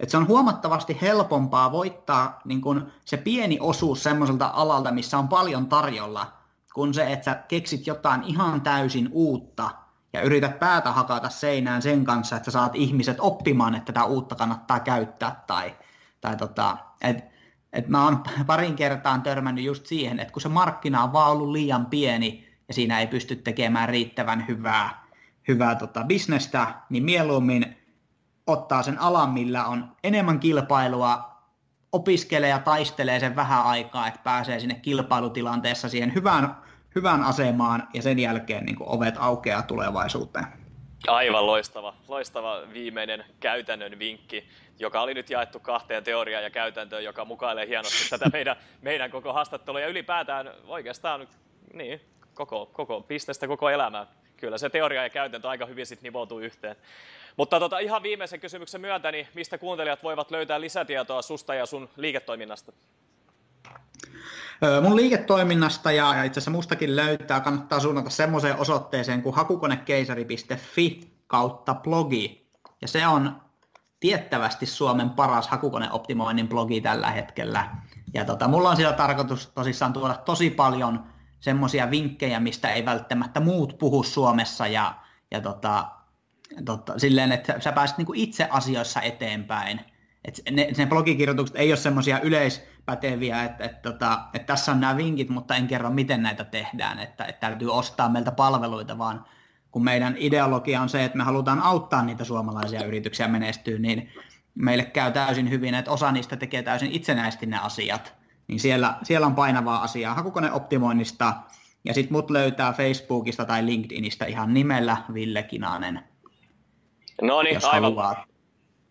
Et se on huomattavasti helpompaa voittaa niin kun se pieni osuus semmoiselta alalta, missä on paljon tarjolla, kun se, että sä keksit jotain ihan täysin uutta ja yrität päätä hakata seinään sen kanssa, että saat ihmiset oppimaan, että tätä uutta kannattaa käyttää. Tai, tai tota, et, et mä oon parin kertaan törmännyt just siihen, että kun se markkina on vaan ollut liian pieni, ja siinä ei pysty tekemään riittävän hyvää, hyvää tota, bisnestä, niin mieluummin ottaa sen alan, millä on enemmän kilpailua, opiskelee ja taistelee sen vähän aikaa, että pääsee sinne kilpailutilanteessa siihen hyvään, hyvään asemaan ja sen jälkeen niin ovet aukeaa tulevaisuuteen. Aivan loistava, loistava viimeinen käytännön vinkki, joka oli nyt jaettu kahteen teoriaan ja käytäntöön, joka mukailee hienosti tätä meidän, meidän koko haastattelua ja ylipäätään oikeastaan niin, koko, koko pistestä koko elämää. Kyllä se teoria ja käytäntö aika hyvin sitten nivoutuu yhteen. Mutta tota, ihan viimeisen kysymyksen myötä, niin mistä kuuntelijat voivat löytää lisätietoa susta ja sun liiketoiminnasta? Mun liiketoiminnasta ja itse asiassa mustakin löytää, kannattaa suunnata semmoiseen osoitteeseen kuin hakukonekeisari.fi kautta blogi. Ja se on tiettävästi Suomen paras hakukoneoptimoinnin blogi tällä hetkellä. Ja tota, mulla on siellä tarkoitus tosissaan tuoda tosi paljon semmoisia vinkkejä, mistä ei välttämättä muut puhu Suomessa ja, ja tota, tota, silleen, että sä pääset niinku itse asioissa eteenpäin. Et ne, ne blogikirjoitukset ei ole semmoisia yleispäteviä, että, että, tota, että tässä on nämä vinkit, mutta en kerro, miten näitä tehdään, että, että täytyy ostaa meiltä palveluita, vaan kun meidän ideologia on se, että me halutaan auttaa niitä suomalaisia yrityksiä menestyä, niin meille käy täysin hyvin, että osa niistä tekee täysin itsenäisesti ne asiat. Niin siellä, siellä on painavaa asiaa hakukoneoptimoinnista, ja sitten mut löytää Facebookista tai LinkedInistä ihan nimellä Ville Kinanen. No niin, jos aivan. haluaa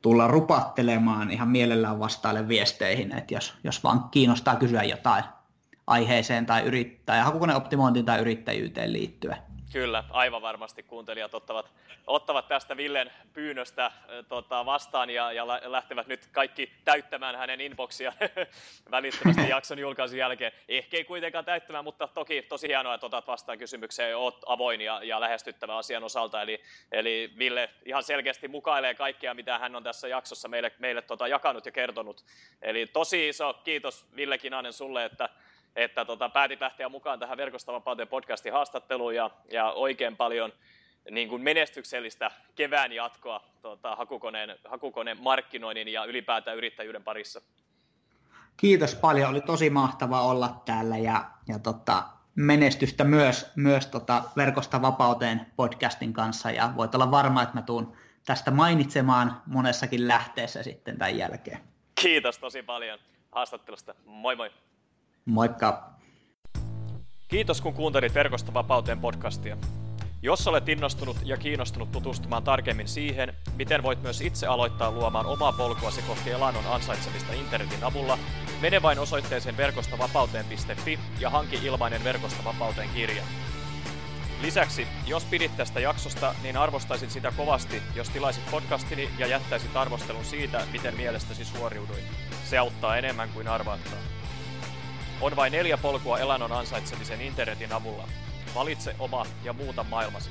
tulla rupattelemaan ihan mielellään vastaille viesteihin, että jos, jos vaan kiinnostaa kysyä jotain aiheeseen tai, yrit, tai hakukoneoptimointiin tai yrittäjyyteen liittyen. Kyllä, aivan varmasti kuuntelijat ottavat, ottavat tästä Villen pyynnöstä tota, vastaan ja, ja lähtevät nyt kaikki täyttämään hänen inboxia välittömästi jakson julkaisun jälkeen. Ehkä ei kuitenkaan täyttämään, mutta toki tosi hienoa, että otat vastaan kysymykseen, oot avoin ja, ja lähestyttävä asian osalta. Eli, eli Ville ihan selkeästi mukailee kaikkea, mitä hän on tässä jaksossa meille, meille tota, jakanut ja kertonut. Eli tosi iso kiitos Ville Kinanen sulle, että että tota, päätit lähteä mukaan tähän Verkostavapauteen podcastin haastatteluun ja, ja oikein paljon niin kuin menestyksellistä kevään jatkoa tota, hakukoneen, hakukoneen markkinoinnin ja ylipäätään yrittäjyyden parissa. Kiitos paljon, oli tosi mahtava olla täällä ja, ja tota, menestystä myös, myös tota Verkosta vapauteen podcastin kanssa ja voit olla varma, että mä tuun tästä mainitsemaan monessakin lähteessä sitten tämän jälkeen. Kiitos tosi paljon haastattelusta. Moi moi! Moikka! Kiitos kun kuuntelit Verkosta vapauteen podcastia. Jos olet innostunut ja kiinnostunut tutustumaan tarkemmin siihen, miten voit myös itse aloittaa luomaan omaa polkuasi kohti elannon ansaitsemista internetin avulla, mene vain osoitteeseen verkostavapauteen.fi ja hanki ilmainen Verkosta vapauteen kirja. Lisäksi, jos pidit tästä jaksosta, niin arvostaisin sitä kovasti, jos tilaisit podcastini ja jättäisit arvostelun siitä, miten mielestäsi suoriuduin. Se auttaa enemmän kuin arvaattaa. On vain neljä polkua elannon ansaitsemisen internetin avulla. Valitse oma ja muuta maailmasi.